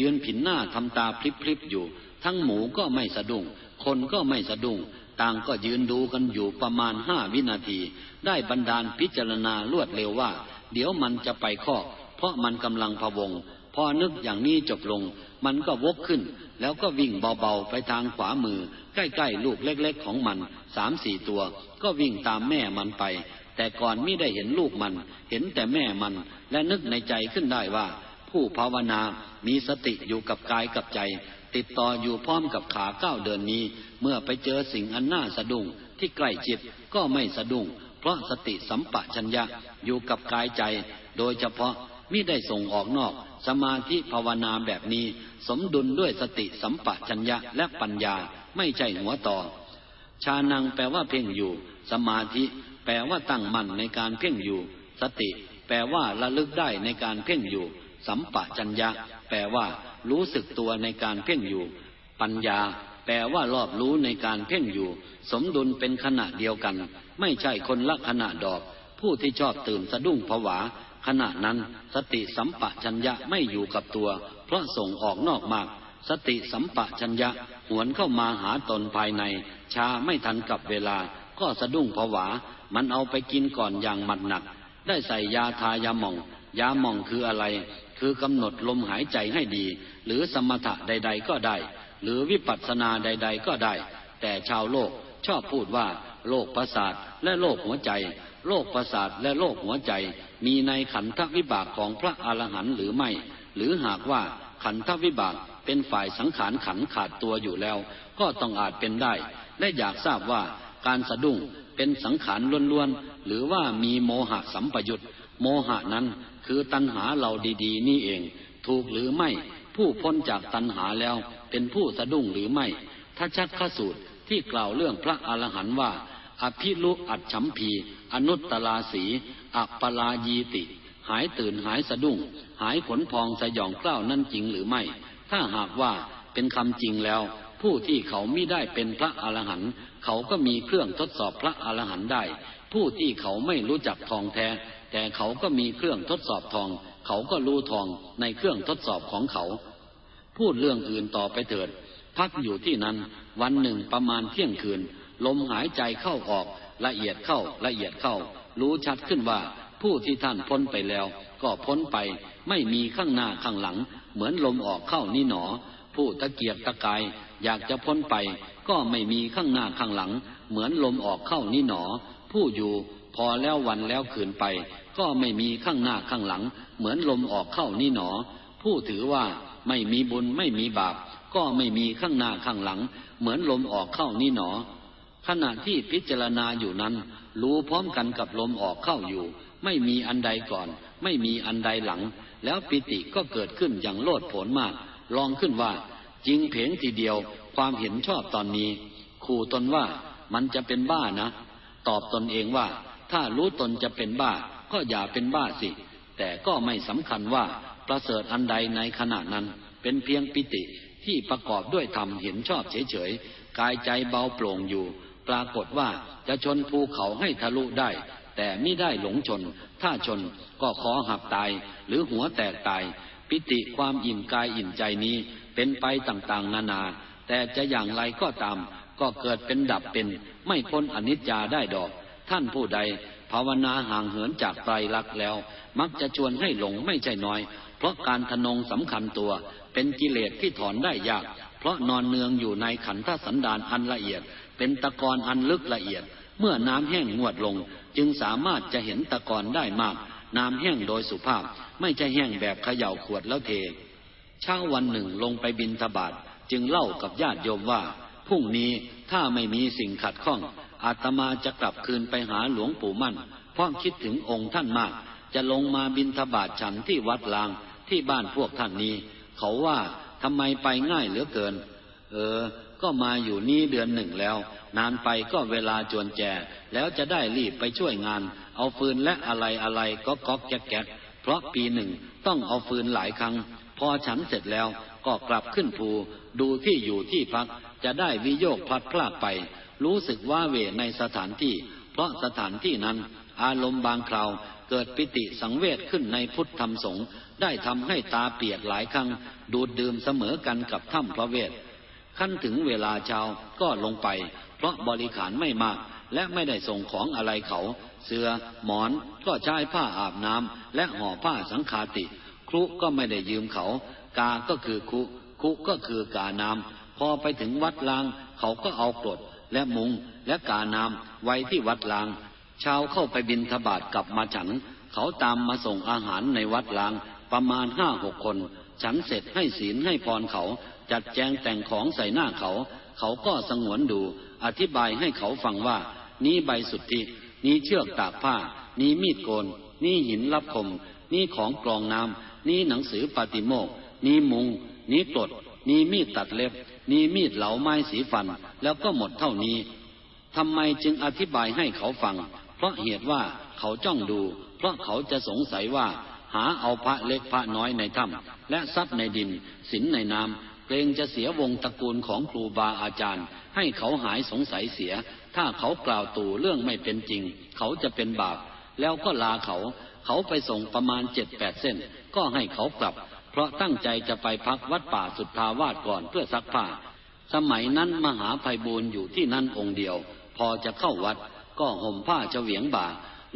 ยืนผินหน้าทำตาพลิบๆอยู่ ทั้งหมูก็ไม่สะดุ้งคนก็ไม่สะดุ้งต่างก็ยืนดูกันอยู่ประมาณห้าวินาที ได้บรรดาลพิจารณารวดเร็วว่า เดี๋ยวมันจะไปคอกเพราะมันกำลังพะวง พอนึกอย่างนี้จบลง มันก็วกขึ้น แล้วก็วิ่งเบาๆไปทางขวามือ ใกล้ๆลูกเล็กๆของมันสามสี่ตัว ก็วิ่งตามแม่มันไป แต่ก่อนไม่ได้เห็นลูกมัน เห็นแต่แม่มัน และนึกในใจขึ้นได้ว่า ผู้ภาวนา มีสติอยู่กับกายกับใจ ติดต่ออยู่พร้อมกับขาเก้าเดินนี้ เมื่อไปเจอสิ่งอันน่าสะดุ้งที่ใกล้จิตก็ไม่สะดุ้งเพราะสติสัมปชัญญะอยู่กับกายใจ โดยเฉพาะมิได้ส่งออกนอก สมาธิภาวนาแบบนี้สมดุลด้วยสติสัมปชัญญะและปัญญาไม่ใช่หัวต่อ ชานังแปลว่าเพ่งอยู่ สมาธิแปลว่าตั้งมั่นในการเพ่งอยู่ สติแปลว่าระลึกได้ในการเพ่งอยู่ สัมปชัญญะ แปลว่า รู้สึกตัวในการเพ่งอยู่ ปัญญา แปลว่ารอบรู้ในการเพ่งอยู่ สมดุลเป็นขณะเดียวกัน ไม่ใช่คนละขณะดอก ผู้ที่ชอบตื่นสะดุ้งผวา ขณะนั้นสติสัมปะชัญญะไม่อยู่กับตัว เพราะส่งออกนอกมาก สติสัมปะชัญญะหวนเข้ามาหาตนภายใน ชาไม่ทันกับเวลา ก็สะดุ้งผวา มันเอาไปกินก่อนอย่างมัดหนัก ได้ใส่ยาทายาหม่อง ยาหม่องคืออะไร คือกำหนดลมหายใจให้ดี หรือสมถะใด ๆ ก็ได้ หรือวิปัสสนาใด ๆ ก็ได้ แต่ชาวโลกชอบพูดว่าโลกประสาทและโลกหัวใจ โลกประสาทและโลกหัวใจ มีในขันธวิบากของพระอรหันต์หรือไม่ หรือหากว่าขันธวิบากเป็นฝ่ายสังขารขันขาดตัวอยู่แล้ว ก็ต้องอาจเป็นได้ และอยากทราบว่าการสะดุ้งเป็นสังขารล้วนๆ หรือว่ามีโมหะสัมปยุตโมหะนั้นคือตัณหาเราดีๆ นี่เอง ถูกหรือไม่ ผู้พ้นจากตัณหาแล้วเป็นผู้สะดุ้งหรือไม่ถ้าชักข้สูตรที่กล่าวเรื่องพระอรหันต์ว่า อภิลุอัจฉมพี อนุตตลาสีอัปลายีติ หายตื่นหายสะดุ้ง หายขนพองสยองกล้าวนั่นจริงหรือไม่ ถ้าหากว่าเป็นคำจริงแล้ว ผู้ที่เขาม่ได้เป็นพระอรหันต์เขาก็มีเครื่องทดสอบพระอรหันต์ได้ ผู้ที่เขาไม่รู้จักทองแท้ แต่เขาก็มีเครื่องทดสอบทอง เขาก็รู้ทองในเครื่องทดสอบของเขา พูดเรื่องอื่นต่อไปเถิด พักอยู่ที่นั้น วันหนึ่งประมาณเที่ยงคืน ลมหายใจเข้าออก ละเอียดเข้าละเอียดเข้า รู้ชัดขึ้นว่า ผู้ที่ท่านพ้นไปแล้ว ก็พ้นไปไม่มีข้างหน้าข้างหลัง เหมือนลมออกเข้านี่หนอ ผู้ตะเกียกตะกายอยากจะพ้นไป ก็ไม่มีข้างหน้าข้างหลัง เหมือนลมออกเข้านี่หนอ ผู้อยู่พอแล้ววันแล้วคืนไป ก็ไม่มีข้างหน้าข้างหลัง เหมือนลมออกเข้านี่หนอ ผู้ถือว่าไม่มีบุญไม่มีบาป ก็ไม่มีข้างหน้าข้างหลัง เหมือนลมออกเข้านี่หนอ ขณะที่พิจารณาอยู่นั้น รู้พร้อมกันกับลมออกเข้าอยู่ ไม่มีอันใดก่อน ไม่มีอันใดหลัง แล้วปิติก็เกิดขึ้นอย่างโลดโผนมาก ลองขึ้นว่า จริงเพงทีเดียว ความเห็นชอบตอนนี้ ขู่ตนว่ามันจะเป็นบ้านะ ตอบตนเองว่า ถ้ารู้ตนจะเป็นบ้า ก็อย่าเป็นบ้าสิ แต่ก็ไม่สำคัญว่าประเสริฐอันใดในขณะนั้น เป็นเพียงปิติที่ประกอบด้วยธรรมเห็นชอบเฉยๆกายใจเบาโปร่งอยู่ ปรากฏว่าจะชนภูเขาให้ทะลุได้ แต่ไม่ได้หลงชน ถ้าชนก็ขอหับตายหรือหัวแตกตาย ปิติความอิ่มกายอิ่มใจนี้เป็นไปต่างๆ นานา แต่จะอย่างไรก็ตาม ก็เกิดเป็นดับเป็น ไม่พ้นอนิจจาได้ดอก ท่านผู้ใด ภาวนาห่างเหินจากไตรลักษณ์แล้ว มักจะชวนให้หลงไม่ใช่น้อย เพราะการทนงสำคัญตัว เป็นกิเลสที่ถอนได้ยาก เพราะนอนเนืองอยู่ในขันธสันดานอันละเอียด เป็นตะกอนอันลึกละเอียด เมื่อน้ำแห้งงวดลง จึงสามารถจะเห็นตะกอนได้มาก น้ำแห้งโดยสุภาพ ไม่ใช่แห้งแบบเขย่าขวดแล้วเทเช้าวันหนึ่งลงไปบินทบาทจึงเล่ากับญาติโยมว่าพรุ่งนี้ถ้าไม่มีสิ่งขัดข้องอาตมาจะกลับคืนไปหาหลวงปู่มั่น เพราะคิดถึงองค์ท่านมาก จะลงมาบินทบาทฉันที่วัดลางที่บ้านพวกท่านนี้ เขาว่าทำไมไปง่ายเหลือเกิน เออ ก็มาอยู่นี่เดือนหนึ่งแล้ว นานไปก็เวลาจวนแจ แล้วจะได้รีบไปช่วยงาน เอาฟืนและอะไรอะไรก็ก๊อกแก๊กเพราะปีหนึ่งต้องเอาฟืนหลายครั้ง พอฉันเสร็จแล้วก็กลับขึ้นภู ดูที่อยู่ที่พัก จะได้วิโยกพลัดพลาดไป รู้สึกว่าเวในสถานที่ เพราะสถานที่นั้น อารมณ์บางคราว เกิดปิติสังเวชขึ้นในพุทธธรรมสงฆ์ได้ทำให้ตาเปียกหลายครั้ง ดูดดื่มเสมอกันกับถ้ำพระเวท ขั้นถึงเวลาเช้าก็ลงไป เพราะบริขารไม่มาก และไม่ได้ส่งของอะไรเขา เสือหมอนก็ใช้ผ้าอาบน้ำและห่อผ้าสังขาติ ครุก็ไม่ได้ยืมเขา กาก็คือคุ คุก็คือกาน้ำพอไปถึงวัดลาง เขาก็เอากรดและมุงและกาน้ำไว้ที่วัดลางชาวเข้าไปบินทบาทกลับมาฉัน เขาตามมาส่งอาหารในวัดลางประมาณห้าหกคน ฉันเสร็จให้ศีลให้พรเขา จัดแจงแต่งของใส่หน้าเขา เขาก็สงวนดู อธิบายให้เขาฟังว่า นี้ใบสุทธิ นี้เชือกตากผ้า นี้มีดโกน นี้หินรับคม นี้ของกรองน้ำนี้หนังสือปฏิโมก นี้มุง นี้กรดนี้มีดตัดเล็บ นี้มีดเหลาไม้สีฟัน แล้วก็หมดเท่านี้ทำไมจึงอธิบายให้เขาฟัง เพราะเหตุว่าเขาจ้องดู เพราะเขาจะสงสัยว่า หาเอาพระเล็กพระน้อยในถ้ำและทรัพย์ในดินสินในน้ำเกรงจะเสียวงตระกูลของครูบาอาจารย์ ให้เขาหายสงสัยเสีย ถ้าเขากล่าวตู่เรื่องไม่เป็นจริง เขาจะเป็นบาป แล้วก็ลาเขา เขาไปส่งประมาณเจ็ดแปดเส้น ก็ให้เขากลับ เพราะตั้งใจจะไปพักวัดป่าสุทธาวาสก่อนเพื่อซักผ้า สมัยนั้นมหาภัยบูรณ์อยู่ที่นั่นองค์เดียว พอจะเข้าวัด ก็ห่มผ้าเฉวียงบ่า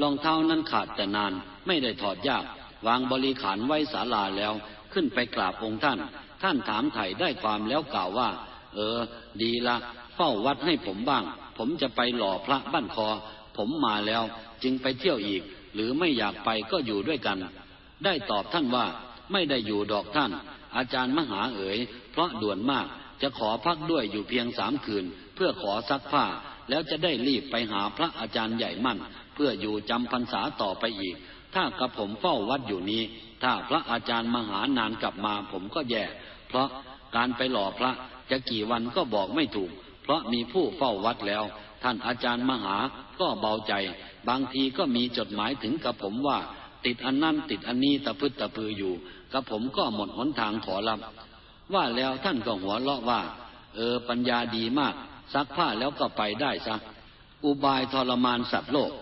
รองเท้านั้นขาดแต่นานไม่ได้ถอดยาก วางบริขารไว้ศาลาแล้ว ขึ้นไปกราบองค์ท่าน ท่านถามไถ่ได้ความแล้วกล่าวว่า เออ ดีละเฝ้าวัดให้ผมบ้าง ผมจะไปหล่อพระบ้านคอ ผมมาแล้วจึงไปเที่ยวอีก หรือไม่อยากไปก็อยู่ด้วยกัน ได้ตอบท่านว่าไม่ได้อยู่ดอกท่าน อาจารย์มหาเอ๋ย เพราะด่วนมากจะขอพักด้วยอยู่เพียงสามคืน เพื่อขอซักผ้า แล้วจะได้รีบไปหาพระอาจารย์ใหญ่มั่น เพื่ออยู่จำพรรษาต่อไปอีก ถ้ากับผมเฝ้าวัดอยู่นี้ ถ้าพระอาจารย์มหานานกลับมาผมก็แย่ เพราะการไปหล่อพระจะกี่วันก็บอกไม่ถูก เพราะมีผู้เฝ้าวัดแล้ว ท่านอาจารย์มหาก็เบาใจ บางทีก็มีจดหมายถึงกับผมว่า ติดอันนั่นติดอันนี้ตะพึดตะพืออยู่กับผมก็หมดหนทางขอรับ ว่าแล้วท่านก็หัวเราะว่า เออปัญญาดีมาก ซักผ้าแล้วก็ไปได้ซะอุบายทรมานสัตว์โลก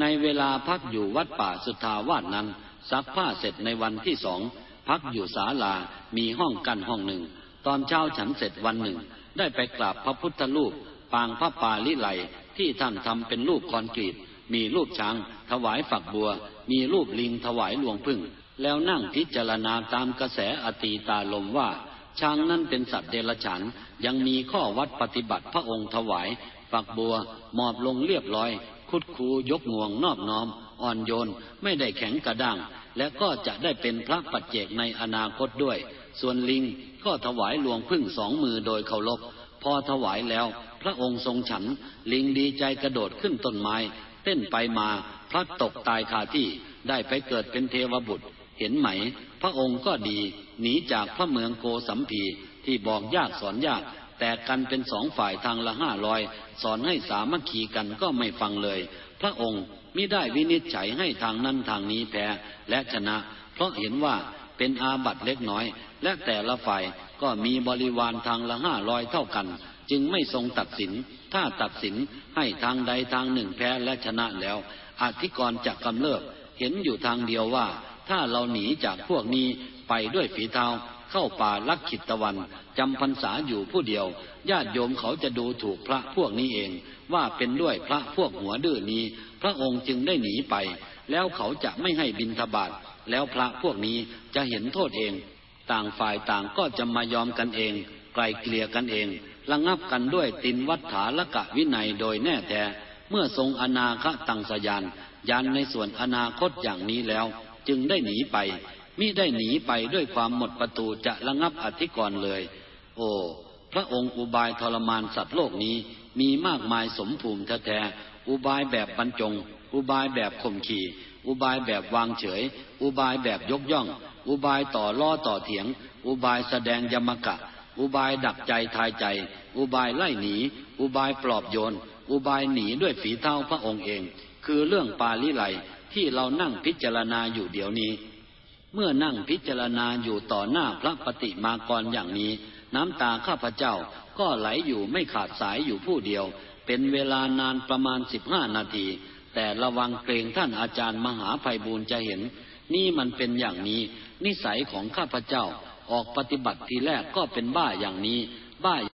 ในเวลาพักอยู่วัดป่าสุทาวาสนั้น ซักผ้าเสร็จในวันที่สอง พักอยู่ศาลา มีห้องกั้นห้องหนึ่ง ตอนเช้าฉันเสร็จวันหนึ่ง ได้ไปกราบพระพุทธรูป ปางพระปาลิไลที่ท่านทำเป็นรูปคอนกรีต มีรูปช้าง ถวายฝักบัว มีรูปลิงถวายหลวงพึ่ง แล้วนั่งพิจารณาตามกระแสอตีตาลมว่า ช้างนั้นเป็นสัตว์เดรัจฉาน ยังมีข้อวัดปฏิบัติพระองค์ถวายฝักบัวหมอบลงเรียบร้อย คุดคูยกงวงนอบน้อม อ่อนโยนไม่ได้แข็งกระด้าง และก็จะได้เป็นพระปัจเจกในอนาคตด้วย ส่วนลิงก็ถวายหลวงพึ่งสองมือโดยเคารพพอถวายแล้ว พระองค์ทรงฉัน ลิงดีใจกระโดดขึ้นต้นไม้ เต้นไปมาพลัดตกตายคาที่ได้ไปเกิดเป็นเทวบุตร เห็นไหม พระองค์ก็ดี หนีจากพระเมืองโกสัมพีที่บอกยากสอนยาก แต่กันเป็นสองฝ่ายทางละห้าร้อยสอนให้สามัคคีกันก็ไม่ฟังเลย พระองค์มิได้วินิจฉัยให้ทางนั้นทางนี้แพ้และชนะ เพราะเห็นว่าเป็นอาบัตเล็กน้อย และแต่ละฝ่ายก็มีบริวารทางละห้าร้อยเท่ากัน จึงไม่ทรงตัดสิน ถ้าตัดสินให้ทางใดทางหนึ่งแพ้และชนะแล้ว อธิกรณ์จะกำเริบเห็นอยู่ทางเดียวว่า ถ้าเราหนีจากพวกนี้ไปด้วยฝีเท้า เข้าป่าลักขิตตะวันจำพรรษาอยู่ผู้เดียว ญาติโยมเขาจะดูถูกพระพวกนี้เอง ว่าเป็นด้วยพระพวกหัวดื้อนี้ พระองค์จึงได้หนีไป แล้วเขาจะไม่ให้บินทบาทแล้วพระพวกนี้จะเห็นโทษเอง ต่างฝ่ายต่างก็จะมายอมกันเอง ไกลเกลี่ยกันเองระงับกันด้วยตินวัฏฐาละกะวินัยโดยแน่แท้เมื่อทรงอนาคตังสยานยันในส่วนอนาคตอย่างนี้แล้ว จึงได้หนีไป มิได้หนีไปด้วยความหมดประตูจะระงับอธิกรณ์เลย โอ้พระองค์อุบายทรมานสัตว์โลกนี้มีมากมายสมภูมิแท้ๆอุบายแบบบรรจง อุบายแบบข่มขี่ อุบายแบบวางเฉย อุบายแบบยกย่อง อุบายต่อล่อต่อเถียง อุบายแสดงยมกะ อุบายดักใจทายใจ อุบายไล่หนี อุบายปลอบโยน อุบายหนีด้วยฝีเท้าพระองค์เอง คือเรื่องปาลิไลที่เรานั่งพิจารณาอยู่เดี๋ยวนี้ เมื่อนั่งพิจารณาอยู่ต่อหน้าพระปฏิมากรอย่างนี้ น้ำตาข้าพเจ้าก็ไหลอยู่ไม่ขาดสายอยู่ผู้เดียว เป็นเวลานานประมาณสิบห้านาที แต่ระวังเกรงท่านอาจารย์มหาภัยบูรจะเห็น นี่มันเป็นอย่างนี้ นิสัยของข้าพเจ้าออกปฏิบัติทีแรกก็เป็นบ้าอย่างนี้ บ้า